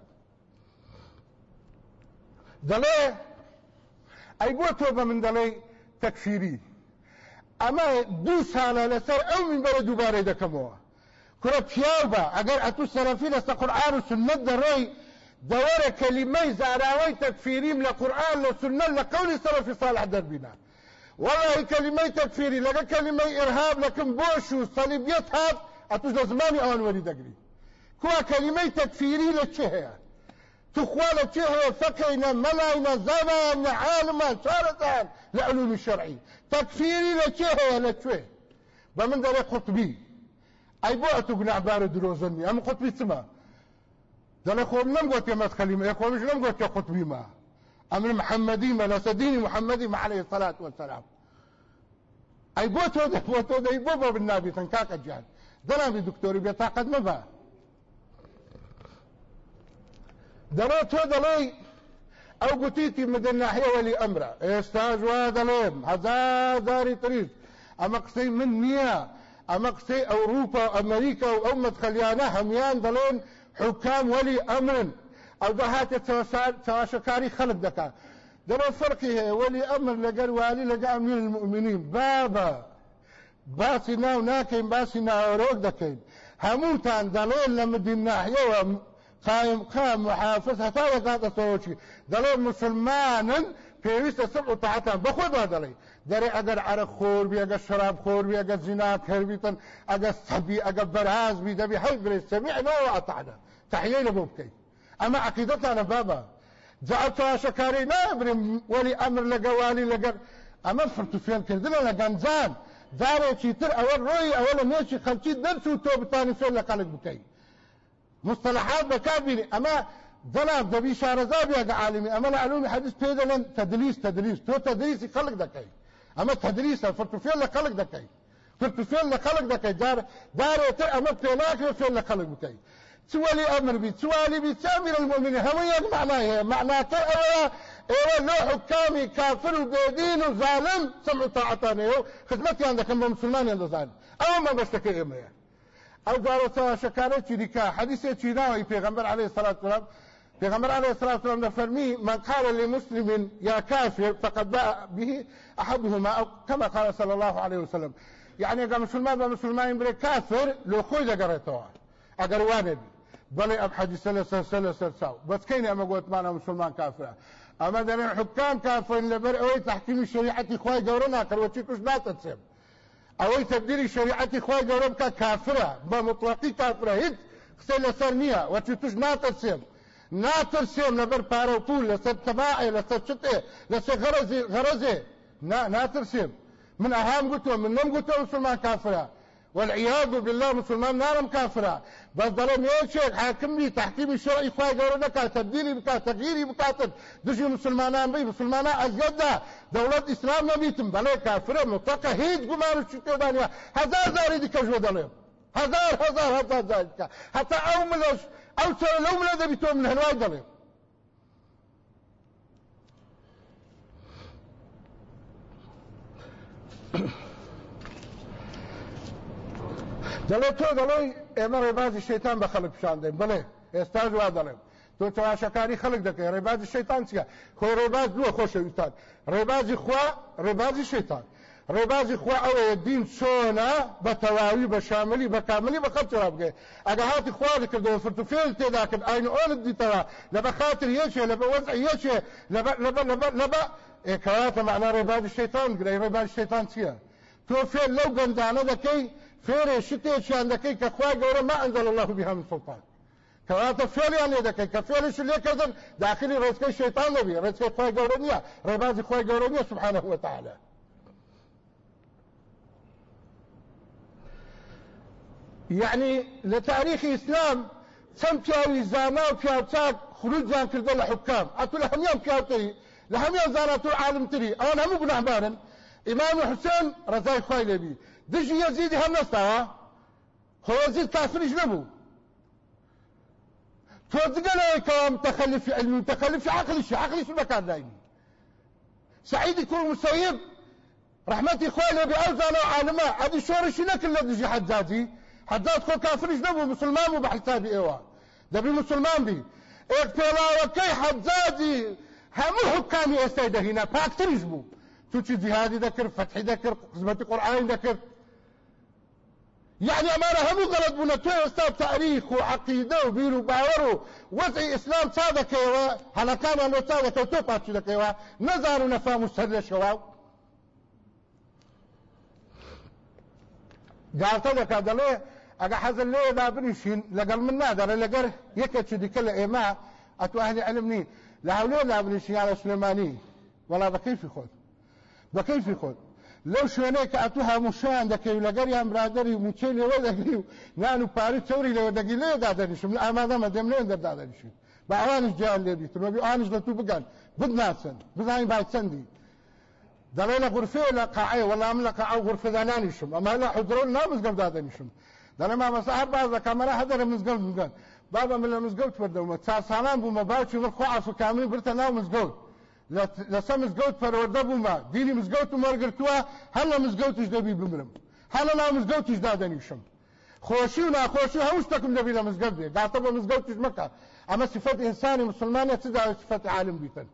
دلي أي بو من دلي تكفيري. اما دو ساله لسر أو من دوباره دكموه كره پیاو با اگر اتو سلفی لسه قرآن و سنت دروي دور كلمه زاراوي تكفيريم لقرآن لسنة لقول سلف صالح دربنا والله كلمه تكفيري لقى كلمه ارهاب لكن بوش وصليبيت هاد اتو زماني اوان ولي دقري كوا كلمه تكفيري لچه تخوال چه فقهنا ملاينا زمان عالما شارتان لعلوم الشرعي تكفيري لچه لچه بمن داري قطبي؟ أي بو اتو گناهبار دروزني؟ أم قطبي سما؟ دەڵێ خۆم نەم گوت ئێمە خەلیمە خۆمش نەم گوت قوتبی ما. ئەمر محەممەدی مە لە سەدینی محەممەدی عليه الصلاة والسلام. ئەی بۆ تۆ بۆ تۆ دەی بۆ بۆ بنابیتن کاکە جان دەنابی دکتۆری بێتاقەت مەبە دەڵێ تۆ دەڵێ ئەو گوتیتی مدن ناحیە وەلی ئەمرە ئێستاژ وا دەڵێم هەزار داری تریز ئەمە قسەی من نییە ئەمە قسەی ئەوروپا و ئەمریکا و ئەو مدخەلیانە هەمان دەڵێن حكام ولي أمر. أو دهات تماشاكاري خلق دكا. دەبە فەرقی هەیە وەلی ئەمر لەگەر والی لەگە ئەمیر المؤمنین بابە باسی ناو ناکەین باسی ناوەرۆک دەکەین هەمووتان دەڵێن لە مدین ناحیەوە قایم قام محافظ هەتا لەگاتە تۆچی دەڵێن مسلمانن پێویستە سەر و تاعتان بەخۆدا دەڵێ دەرێ ئەگەر عرق خۆر بی ئەگە شراب خۆر بی ئەگە زینا کەربیتن ئەگە سەبی ئەگە بەرهاز بی دەبی هەڵ برێ سەمیعنەوە ئەتعنا تحلیل بۆ بکەیت ئەمە عقیدەتانە بابە جاء شەکاری نابرم وەلی ئەمر لەگەوالی لەگەر ئەمە فرتوفێنکردنە لە گەنجان جارێکی تر ئەوە ڕۆی ئەوە لە نێچی خەلکی دەرچ و تۆ بتانی فێن لە قەلک بکەیت مصطلحات بەکاربینی ئەمە جناب دەبی شارەزا بێگە عالمی. ئەمە لە علومی حەدیث پێ دەڵێن تدلیس تدلیس تۆ تدلیسی خەڵک دەکەی. ئەمە تدلیسە فرتوفێن لە خەڵک دەکەی. فرتوفێن لە خەڵک دەکەی. جار دارێتر ئەمە پێ ناکرێت فێن لە خەڵک بکەیت تولي أمر بي توالي بي تامر المؤمنين هم معناه معناه أيوه أيوه لو حكامي كافر وبيدين وظالم سمعوا طاعتاني خدمتي عندك ام مسلمان عند ظالم أو ما بشتكي اما أو قالوا شكارتي ديكا حديثي تشيناوي پیغمبر عليه الصلاه والسلام پیغمبر عليه الصلاه والسلام فرمي من قال لمسلم يا كافر فقد باء به أحدهما أو كما قال صلى الله عليه وسلم. يعني قال مسلمان بمسلمان بري كافر لو خوي دقريتوها اگر وانبي بەڵێ ئەم حەدیسە لەسەر سە لەسەر چاو. بەسکەینی ئەمە گوتمانە مسلمان کافرە. ئەمە دەڵێن حکام کافرن لەبەر ئەوەی تحکیمی شریعەتی خی گەورە ناکەوەچی توش ناتەچێم؟ ئەوەی تبدیلی شریعەتی خی گەورە بکە کافرە بە مطلقی کافرە هیچ قسە لەسەر نییە. وەچی توش ناتەچێم ناترسێم لەبەر پارە و پول لەسەر تەباعێ لەسەر چتێ لەسەر غەرەزێ. من ئەهام گوتووە من نەم گوتووە مسلمان کافرە. والعياذ بالله مسلمان نارم كافرة. بس ظلم يوشيك حاكم لي تحكيم الشرع إخوة قولنا كا تبديلي بكا تغييري بكاتب. دشي مسلمان بي مسلمان أزيادة دولة إسلام نبيتم بلا كافرة مطلقة هيد قمار الشتو دانيا هزار زاري دي كجو دلهم هزار هزار هزار زاري حتى أو ملوش أو سوى لو ملا دبيتو من هنواي دلهم دەڵێ تۆ دەڵێ ئێمە ڕێبازی شەیتان بە خەڵک پیشاندەین بڵێ ئێستا وا دەڵێم تۆ تەواشەکاری خەڵک دەکەی ڕێبازی شەیتان چیە خۆی ڕێباز دووە خۆشەویستان ڕێبازی خوا ڕێبازی شەیتان ڕێبازی خوا ئەوەیە دین چۆنە بە تەواوی بە شاملی بە کاملی بە خەڵچرا بگەێ ئەگە هاتی خوا کردەوە فرتوفێل تێدا کرد ئاین ئۆنت دیتەوە لە بە خاتر یەکێ لە بە وەزع یەکێ لە بە ئێکەواتە معنا ڕێبازی شەیتان گرەی ڕێبازی شەیتان چییە تۆ فێر لەو گەندانە دەکەی فێرێ شتێکیان دەکەی کە خخوای گەورە ما ئەنزل الله بها من سلطان. کەواتە فێریان لێ دەکەی کە فێرش لێکردن داخلی ڕێزکەی شەیتان دەبی ڕێزکەی خخوای گەورە نییە ڕێبازی خخوای گەورە نییە سبحانه وتعالى. يعني لتاريخ إسلام چەند پیاوی زانا و پیاوچاک خروجیان کردە لە حکام ئەتو لە هەمیان پیاوتری لە هەمیان زاناتور عالمتری ئەوان هەموو گوناهبارن ئیمام حسێن ڕزای خوای لێبی دژی یەزیدی هەم نەستاوە خۆ یەزید کافریش نەبوو تۆ جگەلەوەی کەوا متەخەلفی علمی متەخەلفی عقلیشی عقلیش بەکار داینی سعيد يكون مسيب رحمتي خوالي بأوزانا وعالمة هذه شورشي نكل لدجي حجاجي حجاج خو كافرش نبو مسلمان بو بحسابي ايوا دبي مسلمان بي اقتلا وكي حجاجي همو حكامي استيده هنا باكتريش بو توچی جهادی ذكر فتحی ذكر قسمتی قرآن ذكر يعني أمانة همو غلط بنا تو أستاذ تاريخ وعقيدة وبير وباور ووضع إسلام صادق يوا هلا كان أنه صادق وتو باتشو دك يوا نزار نفهم السر شواو. قالت لك هذا ليه أجا حزن ليه لا بنشين لقل من نادر يكتشو دي كل إيماء أتو أهل علمني لا هوليه لا بنشين على سليماني. ولا بكيف يخذ بكيف يخذ لەو شوێنەیە کە ئەتو هەمووشیان دەکەوی لەگەریان برادری موچەی لێوە دەگری و نان و پاری چوری لەوە دەگی لێ دادەنیشم لە ئامادەمە دەم لێن دەردادەنیشن بە ئەوانش گیان لێبیترەوەبی ئانش لە تو بگەن. بدناسن بزانین با چەندی. دەڵێ لە غورفێ لە قاعێ وەڵام لە قاع غورفدانانیشم ئەمە لە حجرۆ نامزگەم دادەنیشم. دەڵێ مامەسا هەر باز لە کامەرە هەدەرە مزگەوت بگەن. بابا من لە مزگەوت بەردەومە. چار ساڵان بوومە باوکی من خۆ ئافکامی برتە ناو مزگەوت. لەسە مزگەوت پەروەردە بوومە دینی مزگەوت و مەرگرتووە هەر لە مزگەوتش دەبی بمرم. هەر لە ناو مزگەوتش دادەنیشم خۆشی و ناخۆشی هەموو شتێکم دەبی لە مزگەوت بێ داتە بە مزگەوتش مەکە ئەمە صفەت ئینسانی مسلمانە چ صفەت عالم بیتن؟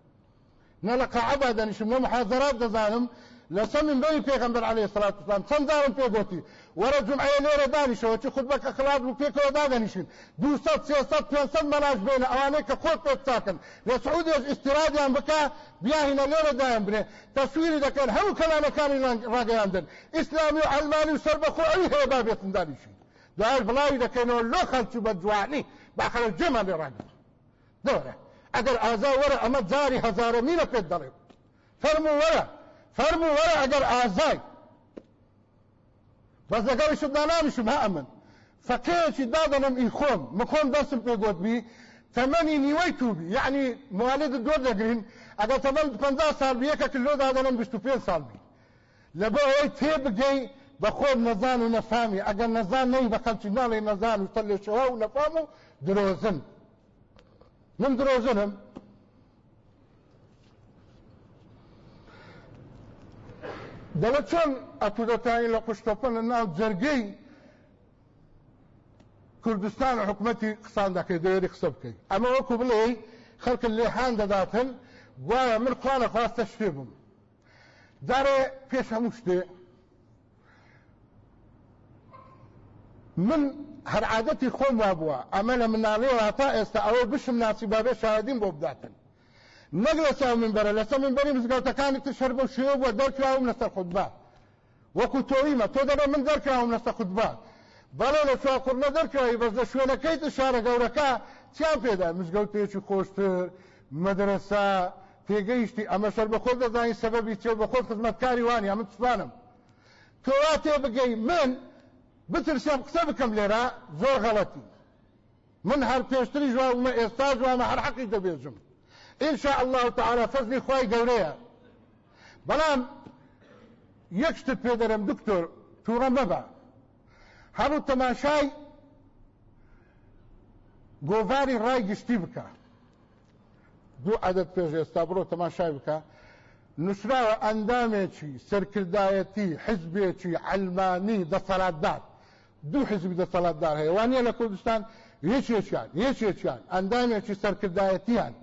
نە لە قاعبە دەنیشم لە دەزانم لسم من بني پیغمبر عليه الصلاة والسلام. چند دارم پیگوتی ورا جمعه ليرة دانشو چه خطبه اخلاق بو پیکو دادنشن دو ست سی ست پین ست مناج بین اوانه که خود پید ساکن لسعودی از استرادی هم بکا بیاهینا ليرة دایم بنه تصویری دکن همو کلانه کانی راگیان دن. اسلامی و علمانی و سر بخو اوی هی بابیتن دانشن دعای بلاوی دکنو لو خلچو بدجوانی باخر الجمع لراگی دوره اگر آزا ورا اما جاری هزار مینه پید داریم فرمو ورا فرمو ورا اگر آزای بس اگر شد نامشم ها امن. فكيش دادنم اي خوم مخوم دستم بيقود بي تمني نيوي توبي يعني موالد الدور دقرين اگر تمن 50 سال بيكا كلو دادنم بشتو بين سال بي لبا اوي تيبقي بخوم نزان ونفامي اگر نزان ني بخلش نالي نزان وطلي شوا ونفامو دروزن. من دروزنهم دەڵە چۆن ئەتودەتانی لە قشتۆپە لە ناو جەرگەی کوردستان حکوومەتی قسان دەکەی دەوێری قسە بکەیت ئەمە وەکو بڵێ خەڵکن لێحان دەداتن گوایە من خوانە خواستە شتێ بووم. دارێ پێش هەموو شتێ من هەر عادەتی خۆم وا بووە ئەمە لە مناڵەوە هەتا ئێستا ئەوە بشم ناسی بابێ شاهدین بۆ بداتن. نەک لەسەر منبەرە لەسەر منبەری مزگەوتەکانی تشەر بۆ شێوە بووە دەرکراوم لەسەر خودبا. وەکو تۆویمە تۆ دەبە من دەرکراوم لەسەر خودبا. بەڵێ لە چاقڕنە دەرکراوی بەس لە شوێنەکەی شارە گەورەکە چیان پێدا؟ مزگەوتێکی خۆشتر مەدرسا تێگەیشتی ئەمە سەر بە خۆت دەزانی سەبەبی چێ بە خۆت خزمەتکاری وانی ئەمە توانم تۆوا تێ بگەی من بترسم قسە بکەم لێرە زۆر غەڵەتی. من هەر پێشتری ژواومە ئێستا ژوامە هەر حەقی دەبێژم. إن شاء الله تعالى فضلی خوای گەورەیە بەڵام یەکشتت پێ دەرم دکتۆر تووڕە مەبە هەموو تەماشای گۆڤاری ڕای گشتی بکە دوو عدد پێش ئێستا بڕۆ تەماشای بکە نووسراوە ئەندامێکی سەرکردایەتی حزبێکی ئەلمانی دەسەڵاتدار دوو حزبی دەسەڵاتدار هەیە وانە لە کوردستان یەکێکیان یەکێکیان ئەندامێکی سەرکردایەتیان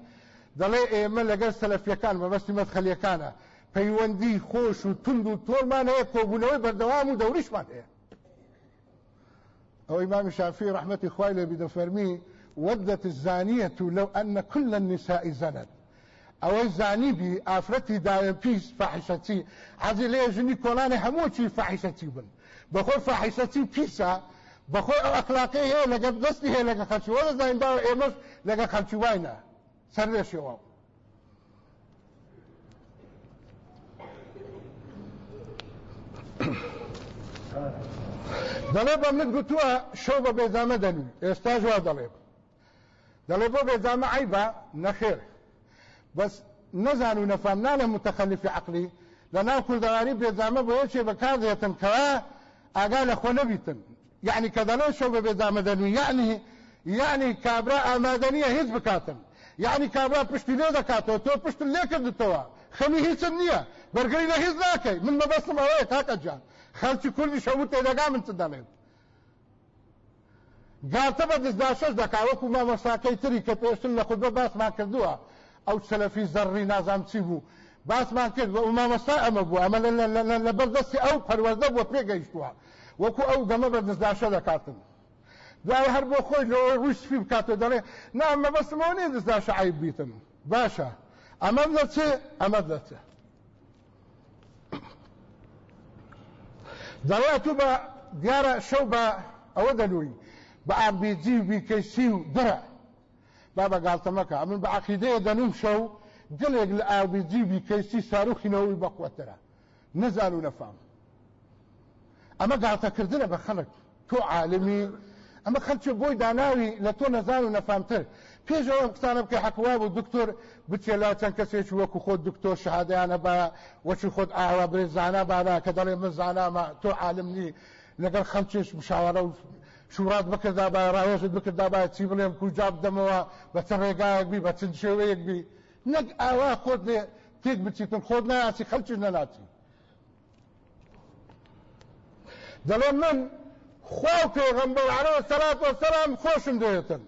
دەڵێ ئێمە لەگەر سەلفیەکان مەبەستی مەدخەلیەکانە پەیوەندی خۆش و تند و تۆرمان هەیە کۆبوونەوەی بەردەوام و دەوریشمان هەیە ئەو ئیمام شافعی رحمەتی خوای لێ بدەفەرمی ودت الزانية لو أن كل النساء زنت. ئەوەی زانی بی ئافرەتی دایم پیس فاحشەتی حەزی لێ ژنی کۆلانی هەمووچی فاحشەتی بن. بەخۆی فاحشەتی پیسە بەخۆی ئەو ئەخلاقی هەیە لەگە دەستی هەیە لەگە خەلکی وەرە زانین باوە ئێمەش لەگە خەلکی واینە سەرێشەوە *coughs* دەڵێ بە منت گوتووە شەو بە بێزامە دەنوی ئێستا ژوا دەڵێ دەڵێ بۆ بێزامە عیبە نەخێر بەس نەزان و نەفام نانە متەخەلیفی عقلی لە ناو کوردەواری بێزامە بۆ یەکێ بەکاردێتن کەوا ئاگا لە خۆ یعنی کە دەڵێ شەو بە بێزامە یعنی یعنی کابرا ئامادەنیە هیچ بکاتن یعنی کابرا پشتی لێ دەکاتەوە تۆ پشت لێ کردتەوە. خەمی هیچم نییە. بەرگری لە هیچ ناکەی. من مەبەستم ئەوەیە کاکەجان خەڵکی کوردی شەمو تێدەگا من چ دەڵێت گاتە بە دەستداشەش دەکاوەکو مامەساکەی تری کە پێشتن لە خودبە باسمان کردووە. ئەو سەلەفی زەڕی نازام چی بوو؟ باسمان کرد بە مامەسا ئەمە بوو ئەمە لە بەردەستی ئەو پەروەردە بۆ پێگەیشتووە. وەکو ئەو دەمە بە دەستداشە دەکاتن. دوای هەر بۆ خۆی لە ڕووی سپی بکاتە دەڵێ نامە بەستمەوە نیە دەستداشە عیب بیتم. باشە ئەمە دەچێ ئەمە دەچێ دەڵێ تو بە دیارە شەو بە ئەوە دەلووی بە ئابیجی و بیکەسی و درە با بەگالتەمەکە ئەمن بە عقیدەیە دەنوم شەو گەلێک لە ئابیجی بیکەسی ساروخینەوەی بەقوەتەرە نەزان و نەفام ئەمە گالتەکردنە بە خەڵک تۆ عالمی ئەمە خەلچە بۆی داناوی لە تۆ نەزان و نەفامتر پێشەوە قسانە بکە حکوا بوو دکتۆر بچێ لا چەند کەسێکی وەکو خۆت دکتۆر شهادیانە بە وەچی خۆت ئاوا برێ زانە بادا کە دەڵێ من زانامە تۆ عالم نی. لەگەڵ خەمچێش مشاوەرە و شورات بکردا با ڕاوێژت بکردا با چی بڵێم کوجا بدەمەوە بە چەند ڕێگایەک بی بە چند شێوەیەک بی. نەک ئاوا خۆت لێ تێک بچیتن خۆت ناچی خەلکی نەناچی. دەڵێ من خوا و پێغەمبەر عەلەیهی سەلات وەسەلام خۆشم دەوێتن.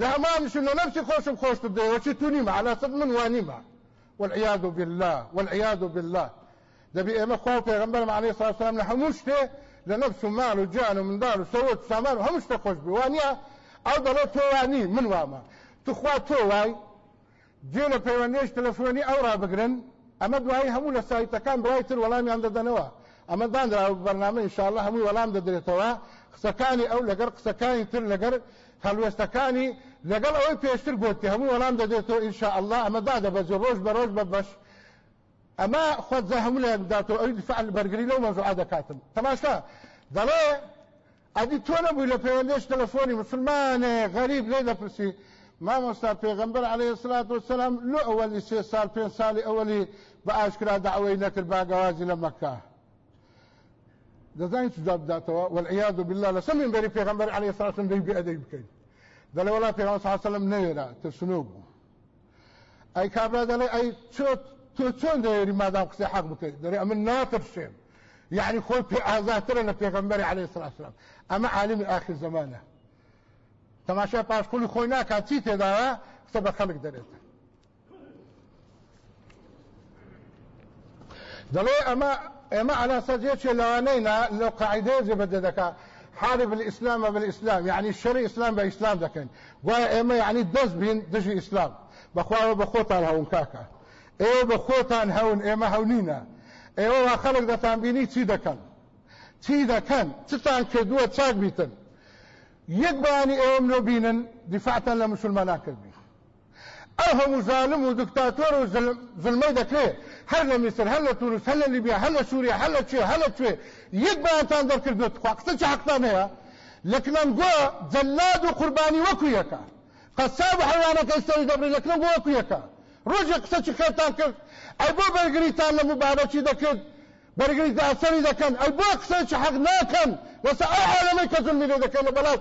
لە هەمانشم لە نەفسی خۆشم خۆشتر دەوێت. چی تو نیمە؟ على سەد من وانیمە والعياذ بالله والعياذ بالله. دەبی ئێمە خوا و پێغەمبەرم عەلەیهی سەلات وسەلام لە هەموو شتێ لە نەفس و مال و جان و منداڵ و سەوت سامان و هەموو شتە خۆش بی وانە ئەو دەڵێ تۆ وانی من وامە. تو خوا تۆ وای جێ لە پەیوەندێش تەلەفۆنی ئەو ڕابگرن ئەمە دوایی هەموو لە سایتەکان بڕای تر وەڵامیان دەدەنەوە. ئەمە دانرا بەرنامە ئینشاءالله هەمووی وەڵام دەدرێتەوە. قسەکانی ئەو لەگەر قسەکانی تر لەگەر هەلوێستەکانی لەگەڵ ئەوەی پێشتر گوتی هەموو وەڵام ئینشاءالله ئەمە دادە بەجێ ڕۆژ بە ڕۆژ بە بەش. ئەمە خۆت زە هەموو لە داتەوە ئەوی دفاع بەرگری لەو مەزوعا دەکاتم. تەماشا دەڵێ ئەدی تۆ نەبووی لە پەیوەندێش تەلەفۆنی مسلمانێ غەریب لێ دەپرسی. مامۆستا پێغەمبەر عليه الصلاة والسلام لو ئەوەلی سێ سال پێنج ساڵی ئەوەلی بە ئاشکرا دعوەی نەکرد باگەوازی لە مەکە. دەزانین چ جواب بداتەوە والعیاذ بالله لە سەر منبەری پێغەمبەر عليه الصلاة والسلام دەی بێئەدەی بکەین دەڵێ وڵا پێغەمبەر صلی الله عليه وسلم نەوێرا ترسنۆ بوو ئەی کابرا دەڵێ ئەی تۆ چۆن دەوێری مادام قسەی حەق بکەیت دەڵێ ئەمن ناترسێم يعني خۆی پێ ئازاترە لە پێغەمبەری عليه الصلاة والسلام. عالمی آخر زمانە تەماشای پاشکوڵی خۆی ناکات چی تێداوە قسە بە خەڵک دەرێتە دەڵێ ئەمە ئێمە على سەجێکی لەوانەینا لەو قاعدەیە جێبەجێ دەکا حارب الإسلام بالإسلام. يعني الشرع إسلام بإسلام دكن وإما إما يعني دز بين دجي إسلام. بخوا بخوتان هون كاكا. إيه بخوتان هون إما هونينا. إيه وخلق دتان بيني تي دكن. تي دكن. تتان كدوة تشاك بيتن. يقباني إيه منو بينن دفاعتا لمسلمان كذبين ئەو ظالم و دکتاتۆر و میسر هەر لە تونس هەر لە لیبیا هەر لە سووریا هەر لە کوێ هەر لە کوێ یەک بەیانتان دەرکردێت خوا قسە چ حەقتان هەیە لە کلەنگۆ جەلاد و قوربانی وەکو یەکە قەساب حیوانەکەی سەوی دەبرێت لە کلەنگۆ وەکو یەکە ڕۆژێک قسە چی خێتان کرد؟ ئەی بۆ بەرگریتان لە مبارەکی دەکرد بەرگری داسەری دەکەن ئەی بۆ قسە چ حەق ناکەن لەسەر ئەو عالەمەی کە زلمی لێ دەکەن لە بەڵاو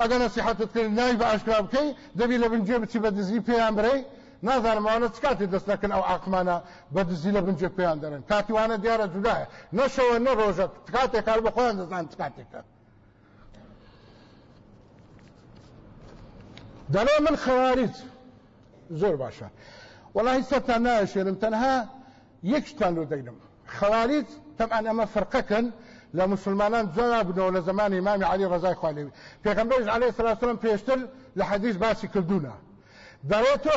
ئەگە نەسیحەتت کرد ناوی بە ئاشکرا بکەی دەبی لە بنجێ بچی بە دزی پێیان برەی نازانمەوانە چ کاتی دەست نەکەن ئەو عقمانە بە دزی لە بنجێ پێیان دەرن کاتیوانە دیارە جودایە نەشەوە نە ڕۆژە کاتێک کار بە خۆیان دەزان چ کاتێکە دەڵێ من خەواریج زۆر باشە والله ستان ناشێنم تەنها یەکشتان لۆ دەینم خەواریج طبعا ئەمە فرقەکەن لە مسلمانان جۆرا بنەوە لە زمانی ئیمامی علی ڕزای خوالیوی پێغەمبەرش عەلەیهی سەلات وسەلام پێشتر لە حەدیث باسی کردوونە دەڵێت تۆ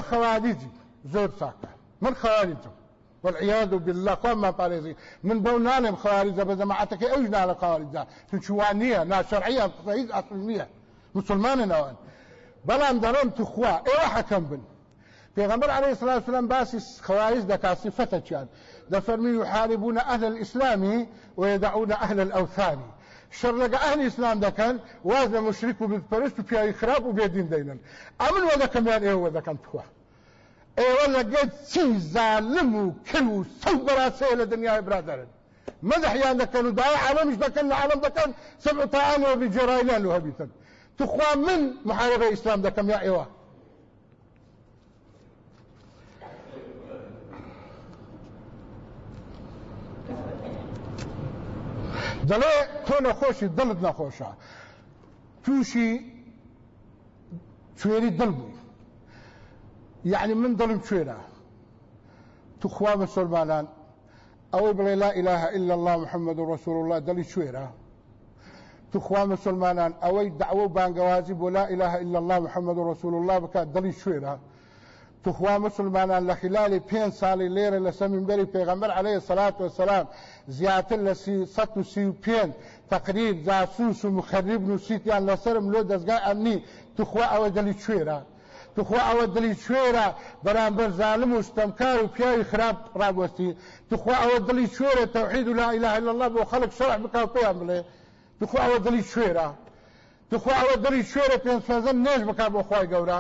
من خەواریجم والعياذ بالله قام ما باريزي من بونان خوارج بجماعتك إيش نال خوارج تشوانيه نا شرعيه قصيد أصلية. مسلمان نوان. بلان درم تخوا إيه حكم بن. پیغمبر عليه الصلاة والسلام باسی خوارج صفته كان دفرمي يحاربون أهل الإسلام ويدعون أهل الأوثان. شر لقى أهل الإسلام دكان وازن مشرك وبالفرست وفي إخراب وبيدين دينا أمن وذا كمان إيه وذا كان تخواه ولا قد سي ظالم وكل وصوب براسي لدنيا برادرن مدح دكن ودعاء عالمش دكن عالم دكن سبع طعام وبجرايلان وهبيتن تخوا من محاربة إسلام دكم يا إيوه دەڵێ تۆ نەخۆشی دڵت نەخۆشە تووشی کوێری دڵ بووی یعنی من دڵم کوێرە توخوا مسلمانان ئەوەی بڵێ لا إله إلا الله محمد رسول الله دڵی کوێرە توخوا مسلمانان ئەوەی دعوە بانگەوازی بۆ لا إله إلا الله محمد رسول الله بکات دڵی کوێرە توخوا مسلمانان لە خلالی پێنج ساڵی لێرە لە سەمینبەری پێغەمبەر عليه سەلات وسلام زیاتر لە پێنج تقریر جاسوس و مخەریب نووسیتیان لەسرم لۆ دەستگای ئەمنی توخوا ئەوە دڵی کوێرە توخوا ئەوە دڵی کوێرە بەرامبەر زالم و شتەمکار و پیاوی خراپ ڕابوەستی توخوا ئەوە دڵی کوێرە تەوحید لا إله إلا الله بۆ خەڵک شەرع بکاو پێیان بڵێ توخوا ئەوە دڵی کوێرە توخوا ئەوە دڵی کوێرە پێنج فەزەن نێژ بکا بۆ خوای گەورە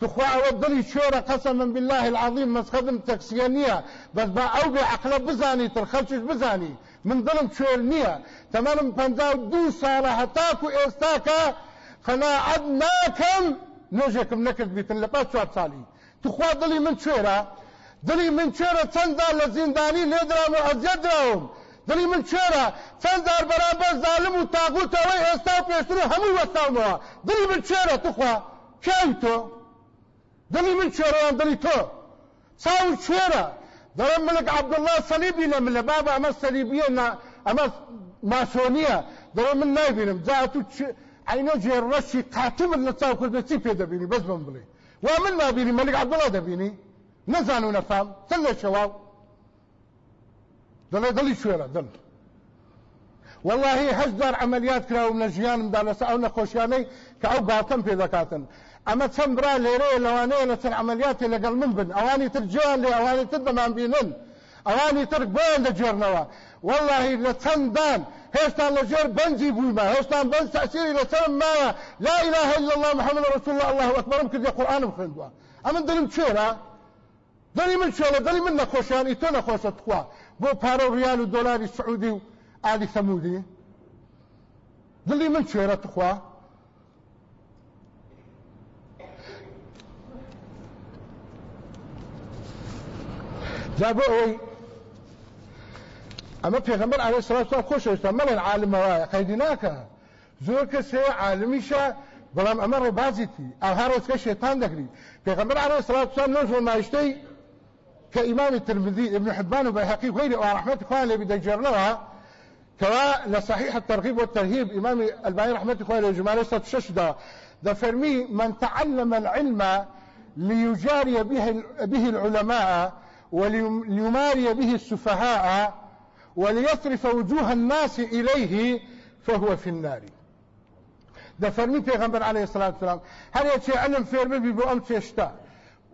تخوا دلي شورا قسما بالله العظيم مسخدم تكسيانية. بس با أو بعقل بزاني ترخلشش بزاني. من ظلم شور نية. تمام پنزاو دو سالة هتاكو استاكا قناعدناكم نوجكم نكد بيتن لبات شوات سالي تخوا دلي من شورا دلي من شورا تنزا لزينداني ندرام وعزيد دراهم دلي من شورا تنزار برابر ظالم وطاغوت اوي استاو بيشترو همو وستاو دلي من شورا تخوا؟ كيوتو دلي من شيران دلي تو. ساو شيرا دلي ملك عبد الله صليبي من بابا اما صليبية اما ماسونية دلي من نايبينم جاءتو عينو جير رشي قاتم اللي تساو كل بسي في دبيني بس بنبلي ومن ما بيني ملك عبد الله دبيني نزانو نفهم. سلي شواو دلي دلي شيرا دلي والله هزار عمليات كراو من الجيان مدالسة أو نخوشياني كأو قاتم في ذكاتن اما چەند برا لێرەیە لەوانەیە لە چەند عملیاتی لەگەڵ من بن. ئەوانی تر جوان لێ ئەوانی تر بەمان بینن ئەوانی تر بۆیان لەجێرنەوە واللهی لە چەندان هێشتا لەژێر بەنجی بوویمە هێشتا بەنج تەسیری لەسەرم مایە لا إله إلا الله محمد رسول الله الله اکبرم کردی قورآنم خوێندووە ئەمن دڵم چێرە دڵی من چێرە دڵی من نەخۆشیانی تۆ نەخۆشە تخوا بۆ پارە و ریال و دۆلاری سعودی و ئالی سەمودی دڵی من چێرە تخوا جا بۆ ئەوەی ئەمە پێغەمبەر عەلەیهی سەڵات وسلام خۆشەویستە مەڵێن عالمە وایە قەیدی ناکە زۆر کەسێ عالمیشە بەڵام ئەمە ڕێبازیتی ئاها ڕۆزکە شێتان دەگری پێغەمبەر عەلەیهی سەڵات وسلام نەژۆ مایشتەی کە ئیمام الترمذي ابن حبان وبيهقي وغيره ورحمة الله عليه بدجرنها كوا لصحيح الترغيب والترهيب إمام الباني رحمة الله عليه جمال ششدة ده فرمي من تعلم العلم ليجاري به, به العلماء وليماري به السفهاء وليصرف وجوه الناس إليه فهو في النار. ده فرمي پیغمبر عليه الصلاة والسلام. هل يتشي علم فير ببي بو أم تشتا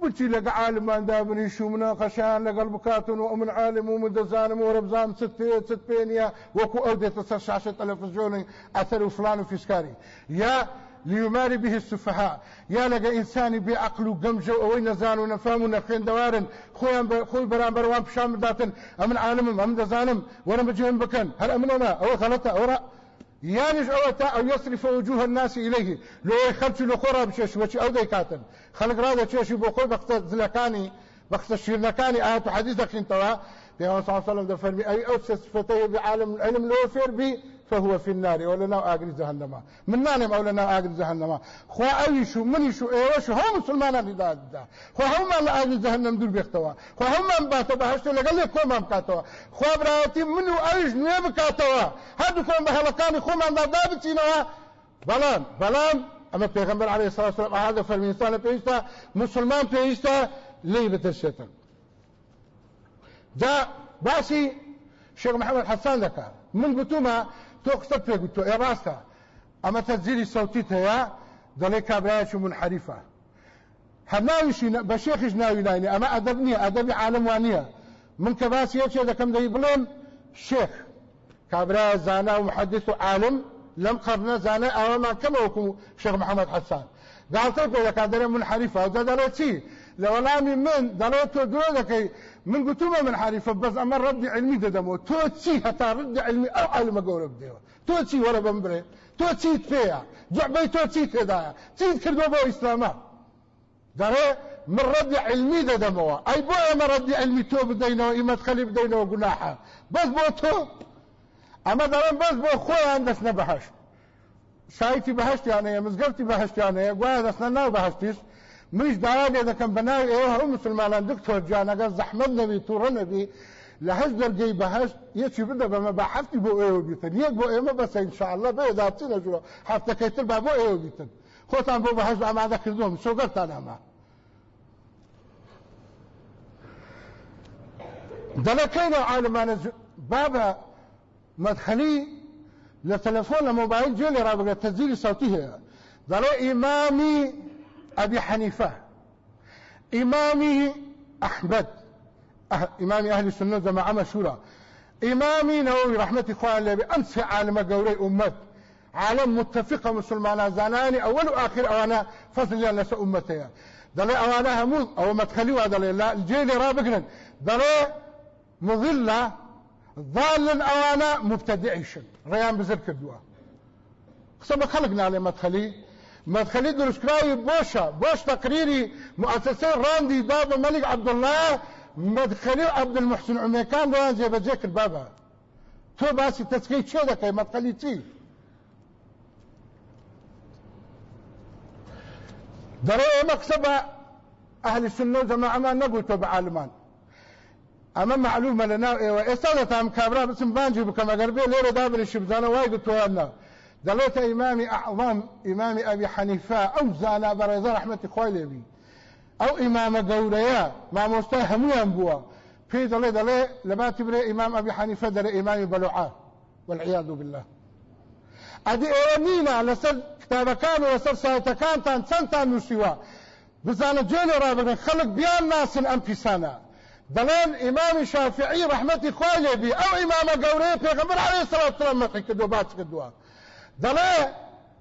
بلتي لقى عالم من دابني شو مناقشان لقى البكاتن ومن عالم ومن دزانم وربزان ست ست بينيا وكو أودي تصر شاشة تلفزيوني أثر فلان وفسكاري يا ليماري به السفهاء. يا لقى إنساني بعقل وقمجة وين زان ونفهم ونخين دوارن. خويا خوي برامبر وان بشام داتن أمن عالم أمن دزانم وأنا بجيهم بكن. هل أمننا أو غلطة أو يانش أو تا أو يصرف وجوه الناس إليه. لو له خورا بشش وشي أو ديكاتن. خلق راده تشي بو خو بخت زلكاني بخت شيرنكاني. آيات حديثك انت في صلى الله عليه وسلم فرمي أي اوسس صفته بعالم العلم لو فير بي. فهو في النار ولنا اجر جهنم. من نانم ولنا اجر جهنم. خو شو مني شو هم مسلمان هدايت دا. خو هم لا اجر جهنم دول بيختوا. خو هم باتوا بهشت لقال كوم هم كاتوا خو براتي منو إيش نيب كاتوا هادو كوم بهلكاني خو من دابتينا بلان بلان. أما پیغمبر عليه الصلاة والسلام هذا فرمي بيستا مسلمان بيستا ليه بترشتن جاء باسي شيخ محمد حسان ذكر من بتوما تەزیری سەوتیت هەیە دەڵێ کابراایکی منحریفە هەر ناویشی بە شێخیش ناوی لاینێ ئەمە ئەدەب نییە ئەدەبی عالم وانە من باسی یەکێ دەکەم دەی بڵێم شێخ کابرا زانا و محدث و عالم لەم قەرنە زانە ئەوەمان کەمەوەکو شێخ محەممەد حەسان. داڵتە پێ دەکات دەرێ منحریفە دەدەڵێت چی؟ لە وەڵامی من دەڵێت تۆ درۆ دەکەی من قلتوما من حريفة بس أما ردي علمي ددمو. تو تسي هتا ردي علمي أو عالم قولة بديوه تو تسي ولا بمبري. تو تسي تفيع جعبي تو تسي تهدايا تسي تكردو بو إسلاما. داره من ردي علمي ددمو. أي بو أما ردي علمي تو بدينو إما تخلي بدينو قناحا بس بو تو. أما دارن بس بو خويا عندس نبحش سایتی بەهشتیانەیە مزگەفتی بەهشتیانەیە گوایە دەستە ناو بەهشتیش منیش داوا لێ دەکەم بەناوی ئێوە هەموو مسلمانان دکتۆر جانەگە زەحمەت نەبی تووڕە نەبی لە هەش دەرگەی بەهشت یەکی بدە بەمە بە هەفتی بۆ ئێوە بیتن یەک بۆ ئێمە بەسە ئینشاءالله بێ داچی نەژوە هەفتەکەیتر با بۆ ئێوە بیتن خۆتان بۆ بەهشت ئامادە کردوم سۆگەرتان ئەمە دەلەکەینە عالمانە بابە مدخەلی لە تەلەفۆن لە مۆبایل جێ لێ ڕابگە تەزیری سەوتی هەیە دەڵێ ئیمامی ئەبی حەنیفە ئیمامی ئەحمد ئیمامی ئەهلی سنە جەماعە مەشهورە ئیمامی نەوەوی ڕەحمەتی خوایان لێبێ ئەم سێ عالمە گەورەی ئومەت عالم متفقة مسلمان زاناني أول وآخر أوانا فضل الله لسا أمتها دلي أوانا هموز. أو مدخلي ودلي لا الجيل رابقنا دلي مظلة ظال أوانا مبتدعيشن ريان بزر كردوا قسم خلقنا على مدخلي مدخلي درسكراوي بوشا بوش تقريري مؤسسين راندي بابا ملك عبد الله مدخلي عبد المحسن عميكان روان زي بجيك البابا. تو باسي تسكي چه دكي مدخلي تي. دري مكسب أهل السنة والجماعة ما نقول تبع عالمان اما معلومة لنا ئێستا تام کابرا بچم بانجی بکەم ئەگەر بێ لێرە دابنیشی بزانە وای گوتوانە دەڵێتە ئیمامی ئەعظام ئیمامی ئەبی حەنیفا ئەو زانا بەڕێزە ڕەحمەتی خۆی لێبی ئەو ئیمامە گەورەیە مامۆستای هەمویان بووە پێی دەڵێ دەڵێ لەباتی برێ ئیمام ئەبی حەنیفە دەرێ ئیمامی بەلوعا والعیاذ بالله. ئەدی ئێوە نینە لەسەر کتابەکان و لەسەر سایتەکانتان چەندتان نووسیوە بزانە جێنێ ڕابگەن خەڵک بیان ناسن ئەم پیسانە دلان إمام شافعي رحمتي خوالي بي. أو إمام قوري پیغمبر عليه الصلاة والسلام مقی کدو باچ کدو دلان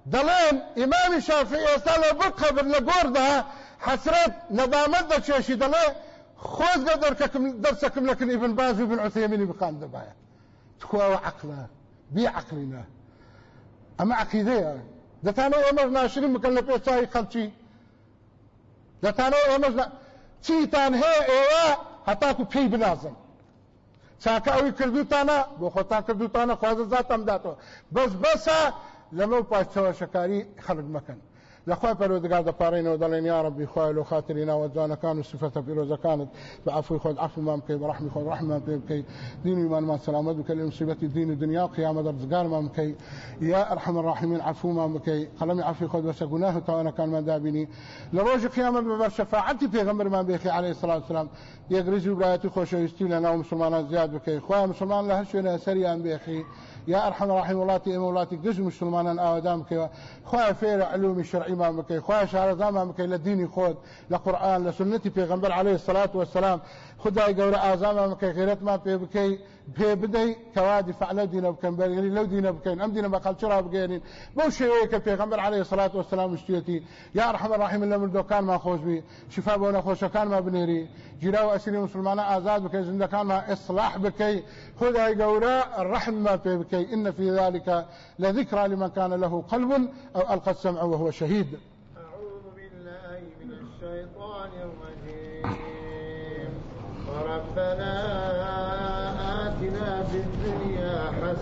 دلان إمام شافعي استالا بقبر لقور حسرت ندامت دا چوشي دلان خوز قدر درسكم لكن ابن باز وابن عثيمين بقام دبايا. تخوا عقلا بي عقلنا. أما عقيدة دتانو أمر ناشرين مكلف يساي خلشي. دتانو أمر چیتان هەیە ئێوە هەتاکو پێی بنازن. چاکە ئەوی کردوتانە بۆ خۆتان کردوتانە خوازە زاتەم داتەوە. بەس بەسە لەمە پاشەوە شەکاری خەڵک مەکەن. لخوای پروردگار د پارینو دلین یا ربی خوای لو خاطرینا و جان کانو صفته پیروز کانت بعفو خود عفو مام کی برحم خود رحمه کی دین ایمان ما سلامت بك مصیبت دین دنیا قیامت رزقار مام کی. یا ارحم الراحمین عفو مام کی. قلم عفو خود وس گناه تو أنا كان من دابني لروج قیامت ببر شفاعتي پیغمبر ما بخي عليه الصلاة والسلام. يغرز برایت خوشويستي لنا ومسلمان زياد بك خوای مسلمان له شنو سريان بخي يا أرحم الراحمين ولاتي ام ولاتي قز مسلمان آدم كي خواه فير علوم الشرعي ما مكي خواه شهر ما مكي لديني خود لقرآن لسنتي پیغمبر عليه الصلاة والسلام. خدای گەورە ئازامەکە غیرەتمان پێ بکەی بدەی کەوا دیفعلە دینە بکەن بەرگنی لەو دینە بکەین ئەم دینە بە خەڵچرا بگەێنین بەو شێوەیە کە پێغەمبەر عليه الصلاة والسلام شتێتی يا أرحم الراحمين لە مردۆکانمان خۆشبی شفا بۆ نەخۆشەکانمان بنێری جیرا و ئەسیری مسلمانە ئازاد بکەی زندەکانمان ئیصلاح بکەی خدای گەورە ڕحممان پێ بکەی إن في ذلك لذكرى لمن كان له قلب أو ألقى السمع وهو شهيد. أعوذ بالله من الشيطان الرجيم. ربنا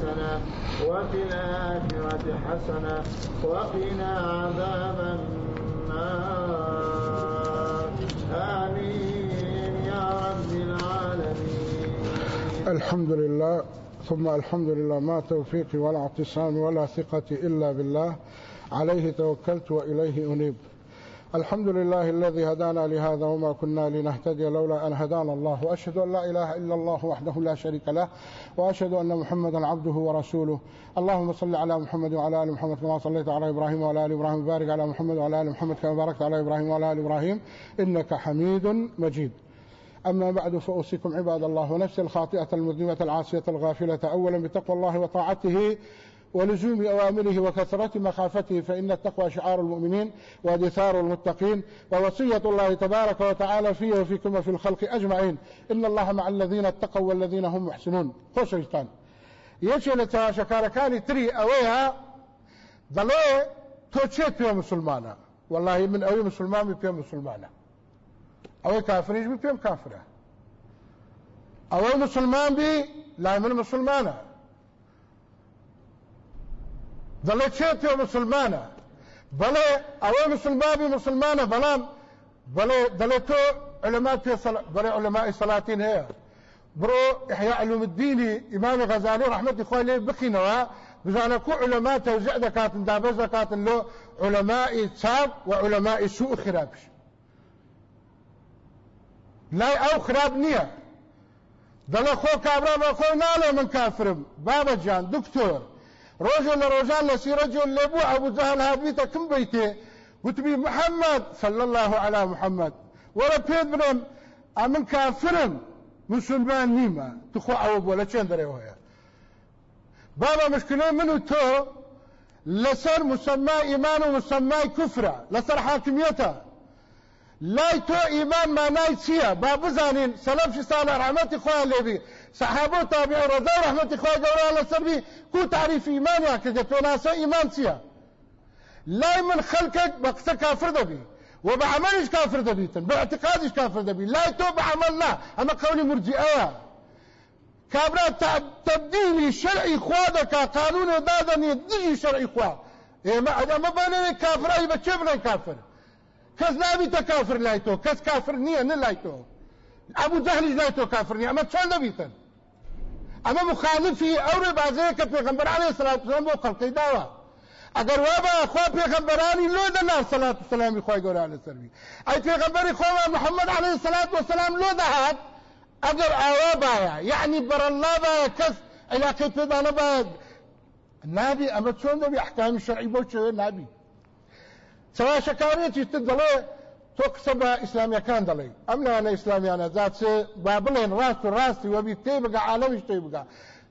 حسنة. وفي الآخرة حسنة. وقنا عذاب النار. آمين يا رب العالمين. الحمد لله ثم الحمد لله ما توفيقي ولا اعتصامي ولا ثقتي إلا بالله. عليه توكلت وإليه أنيب. الحمد لله الذي هدانا لهذا وما كنا لنهتدي لولا أن هدانا الله. وأشهد أن لا إله إلا الله وحده لا شريك له وأشهد أن محمدا عبده ورسوله. اللهم صل على محمد وعلى آل محمد كما صليت على إبراهيم وعلى آل إبراهيم. بارك على محمد وعلى آل محمد كما باركت على إبراهيم وعلى آل إبراهيم. إنك حميد مجيد. أما بعد فأوصيكم عباد الله ونفسي الخاطئة المذنبة العاصية الغافلة أولا بتقوى الله وطاعته ولزوم أوامره وكثرة مخافته فإن التقوى شعار المؤمنين ودثار المتقين ووصية الله تبارك وتعالى فيه وفيكم وفي الخلق أجمعين. إن الله مع الذين اتقوا والذين هم محسنون. خوش شيطان. يجي لتواشكاركاني تري أويها ضلوه توچێت پێ مسلمانە والله من ئەوەی مسلمان پێ مسلمانە ئەوەی کافریش بی پێم کافرە ئەوەی مسلمان بی لای من مسلمانە دەڵێ چێت پێ مسلمانە بەڵێ ئەوەی مسلمان بی مسلمانە بەڵام بەڵێ دەڵێ تۆ علماء پێ بەڵێ علماء سەلاتین هەیە برۆ إحياء علوم الديني إمام غزالي رحمة إخوان ليه بخينوا بزانە کو علماء تەوزع دەکاتن دابەز دەکاتن لۆ علماء چاپ و علماء سوء خراپش لای ئەو خراپ نییە دەڵێ خۆ کابرا خۆ ناڵێ من کافرم بابە جان دکتۆر ڕۆژە لە ڕۆژان لە سیرەجۆ لێبوو ئەبوو جەهل هاتبیتە کم بیتێ وتبی محەممەد صلى الله على محەممەد وەرە پێت بنێم ئەمن کافرم مسلمان نیمە تخۆ ئەوە بۆ لە چێن بابا مشكلة منو تو؟ لسر مسمى إيمان ومسمى كفر. لسر حاكميته. لا تو إيمان ما ناي سيا. باب زانين سلام شي صالح رحمة خواه اللي صحابه تابعين رضا رحمة خواه قولا لسر بي كو تعريف إيمان يا كده تو ناسا إيمان سيا لا من خلقك بقصة كافر دبي وبعملش كافر دبيتن باعتقادش كافر دبي لا تو بعمل لا أما قولي مرجئة. کابرا تبدیلی شرعی خوا دەکا قانون و دادەنێ دژی شرعی خوا. ئێمە ئەمە بانێ کافرایی بە چێ بڵێن کافر؟ کەس نابیتە کافر لای تۆ کەس کافر نییە نە لای تۆ ئەبوو جەهلیش لای تۆ کافر نییە ئەمە چۆن دەبیتن ئەمە مخالفی ئەو ڕێبازەیە کە پێغەمبەر عەلەیهی سەلات وسەلام بۆ خەڵقەی داوە ئەگەر وا بە خوا پێغەمبەرانی لۆ دەنا سەلات وسەلامی خوای گەورە لەسەروی ئەی پێغەمبەری خۆمان محەممەد عەلەیهی سەلات وسەلام لۆ دەهات ئەگەر ئاوا باە یعنی بەرەڵا باە کەس علاقەی پێدانە باە نابی ئەمە چۆن دەبی احکامی شەرعی بۆ چێ نابی چاوا شەکارێکی تر دەڵێ تۆ قسە بە ئیسلامیەکان دەڵێ. ئەم لەوانە ئیسلامیانە جات چێ با بڵێن ڕاست و ڕاستی وەبی تێ بگە عالەمیش تێ بگە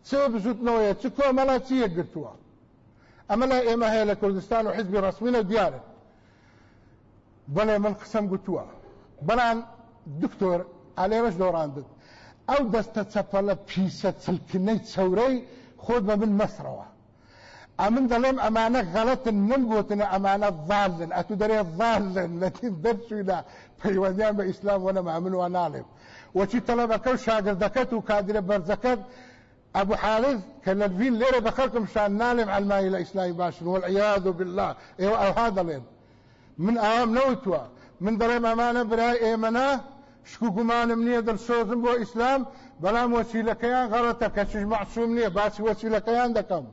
چێ بزوتنەوەیە؟ چ کۆمەڵە چیە گرتووە؟ ئەمە لە ئێمە هەیە لە کوردستان و حزبی ڕسمینە دیارە. بڵێ من قسەم گوتووە. بەڵام دکتۆر ئالێرەش دۆڕاندت ئەو دەستە چەپەڵە پیسە چلکنەی چەورەی خۆت بە من مەسرەوە ئەمن دەڵێم ئەمانە غەڵەتن من گوتنە ئەمانە ڤالن ئەتو دەرێ ڤالن لەتی دەرچوودا پەیوەندیان بە ئیسلام وەنەما من وا ناڵێم وەچی تەلەبەکە و شاگردەکەت و کادرە بەرزەکەت أبو حارث كان الفين ليرة بخلكم شان نالم على الماء إلى إسلام باشن. والعياذ بالله. إيوه أو هذا لين من أيام نوتوا. من ضرب أمانة براي إيمناه شکو گومانم نییە دەرسۆزم بۆ ئیسلام بەڵام وەسیلەکەیان غەڵەتە معسووم نییە باسی وەسیلەکەیان دەکەم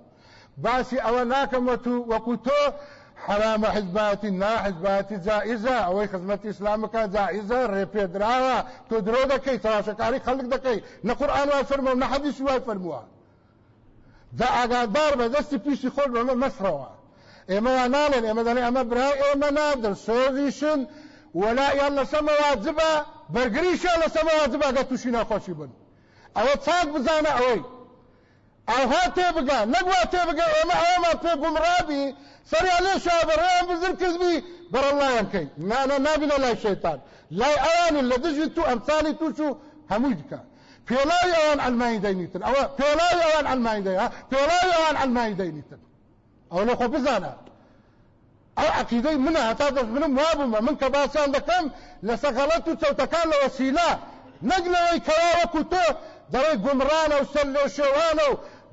باسی ئەوە ناکەم وەکو تۆ حرام حزباتی نا حزباتی جائزە. ئەوەی خزمەتی ئیسلامەکە جائزە ڕێپێدراوە تۆ درۆ دەکەی تەواشەکاری خەڵک دەکەی. نە قورئان وای فەرمووە نە حەدیث وای فەرمووە دا ئاگادار بە دەستی پیشی خۆت بەمە مەسرەوە. ئێمە وا ناڵێن ئێمە دەڵێ ئەمە برای ئێمە نادر سۆزیشن ولا یان لەسەمە واجبە بەرگریشە لەسەمە واجبە گە تووشی ناخۆشی بن. ئەوە چاک بزانە ئەوەی. ئەوها تێبگە نەگووا تێبگە ئێمە ئەوەمان پێ گومڕابی سەریان لێ شابڕیان بزر کەزبی بەرەڵایەنکەی نانە نابینە لای شەیتان لای ئەوانی لە دژی تو ئەمسالی توش و هەمووی دکە پێڵای ئەوان ئەلمانی دەینیتن ئەوە پێڵای ئەوان ئەلمانی دەی پێڵای ئەوان ئەلمانی دەینیتن ئەو لە خۆ بزانە ئەو عقیدەی منە هەتا دەست منم وابوومە من کە باسان دەکەم لە سەغەڵەت و چەوتەکان لە وەسیلا نەک لەوەی کەوا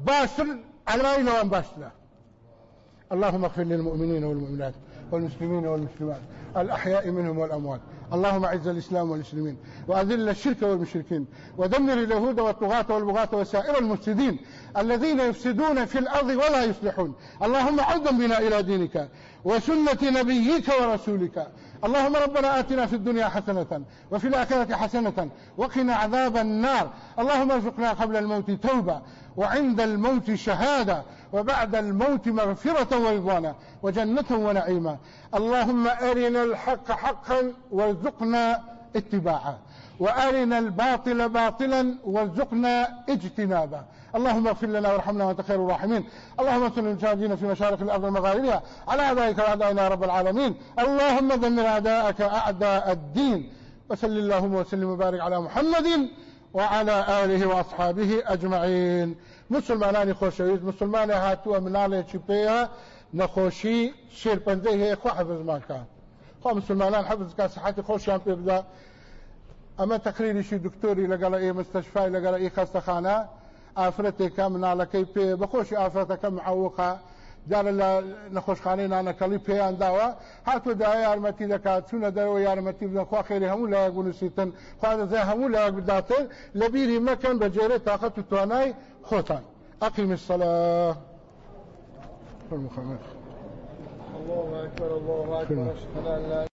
و باشتر ئەلمانی لەوان باشترە اللهم اغفر للمؤمنين والمؤمنات والمسلمين والمسلمات الأحياء منهم والأموات. اللهم أعز الإسلام والمسلمين وأذل الشرك والمشركين ودمر اليهود والطغاة والبغاة وسائر المفسدين الذين يفسدون في الأرض ولا يصلحون. اللهم عد بنا إلى دينك وسنة نبيك ورسولك. اللهم ربنا آتنا في الدنيا حسنة وفي الآخرة حسنة وقنا عذاب النار. اللهم ارزقنا قبل الموت توبة. وعند الموت شهادة وبعد الموت مغفرة ورضوانا وجنة ونعيما. اللهم أرنا الحق حقا وارزقنا اتباعه. وأرنا الباطل باطلا وارزقنا اجتنابه. اللهم اغفر لنا وارحمنا وأنت خير الراحمين. اللهم انصر المجاهدين في مشارق الأرض ومغاربها. على أعدائك وأعدائنا يا رب العالمين. اللهم دمر أعداءك أعداء الدين. وصل اللهم وسلم وبارك على محمد وعلى آله وأصحابه أجمعين. مسلمانانی خۆشەویست مسلمانە هاتووە مناڵێکی پێەیە نەخۆشی شێرپەنجەی هەیە خۆ حەفزمان کە خۆ مسلمانان حەفزکە سحەتی خۆشیان پێ بدە ئەمە تەقریریشی دکتۆری لەگەڵ ئێ مستەشفای لەگەڵ ئی خەستەخانە ئافرەتێکە مناڵەکەی پێ بەخۆشی ئافرەتەکە معوقە جارە لە نەخۆشخانەی نانەکەڵی پێیان داوە. هاتووە دا یارمەتی دەکات چوونە دەرەوە یارمەتی بدەن خوا خێری هەموو لایەک بنووسیتن خوا دەزای هەموو لایەک بداتن لە بیری مەکەن بە جێرە تااقەت و توانای خۆتان. أقم الصلاة. الله أكبر الله أكبر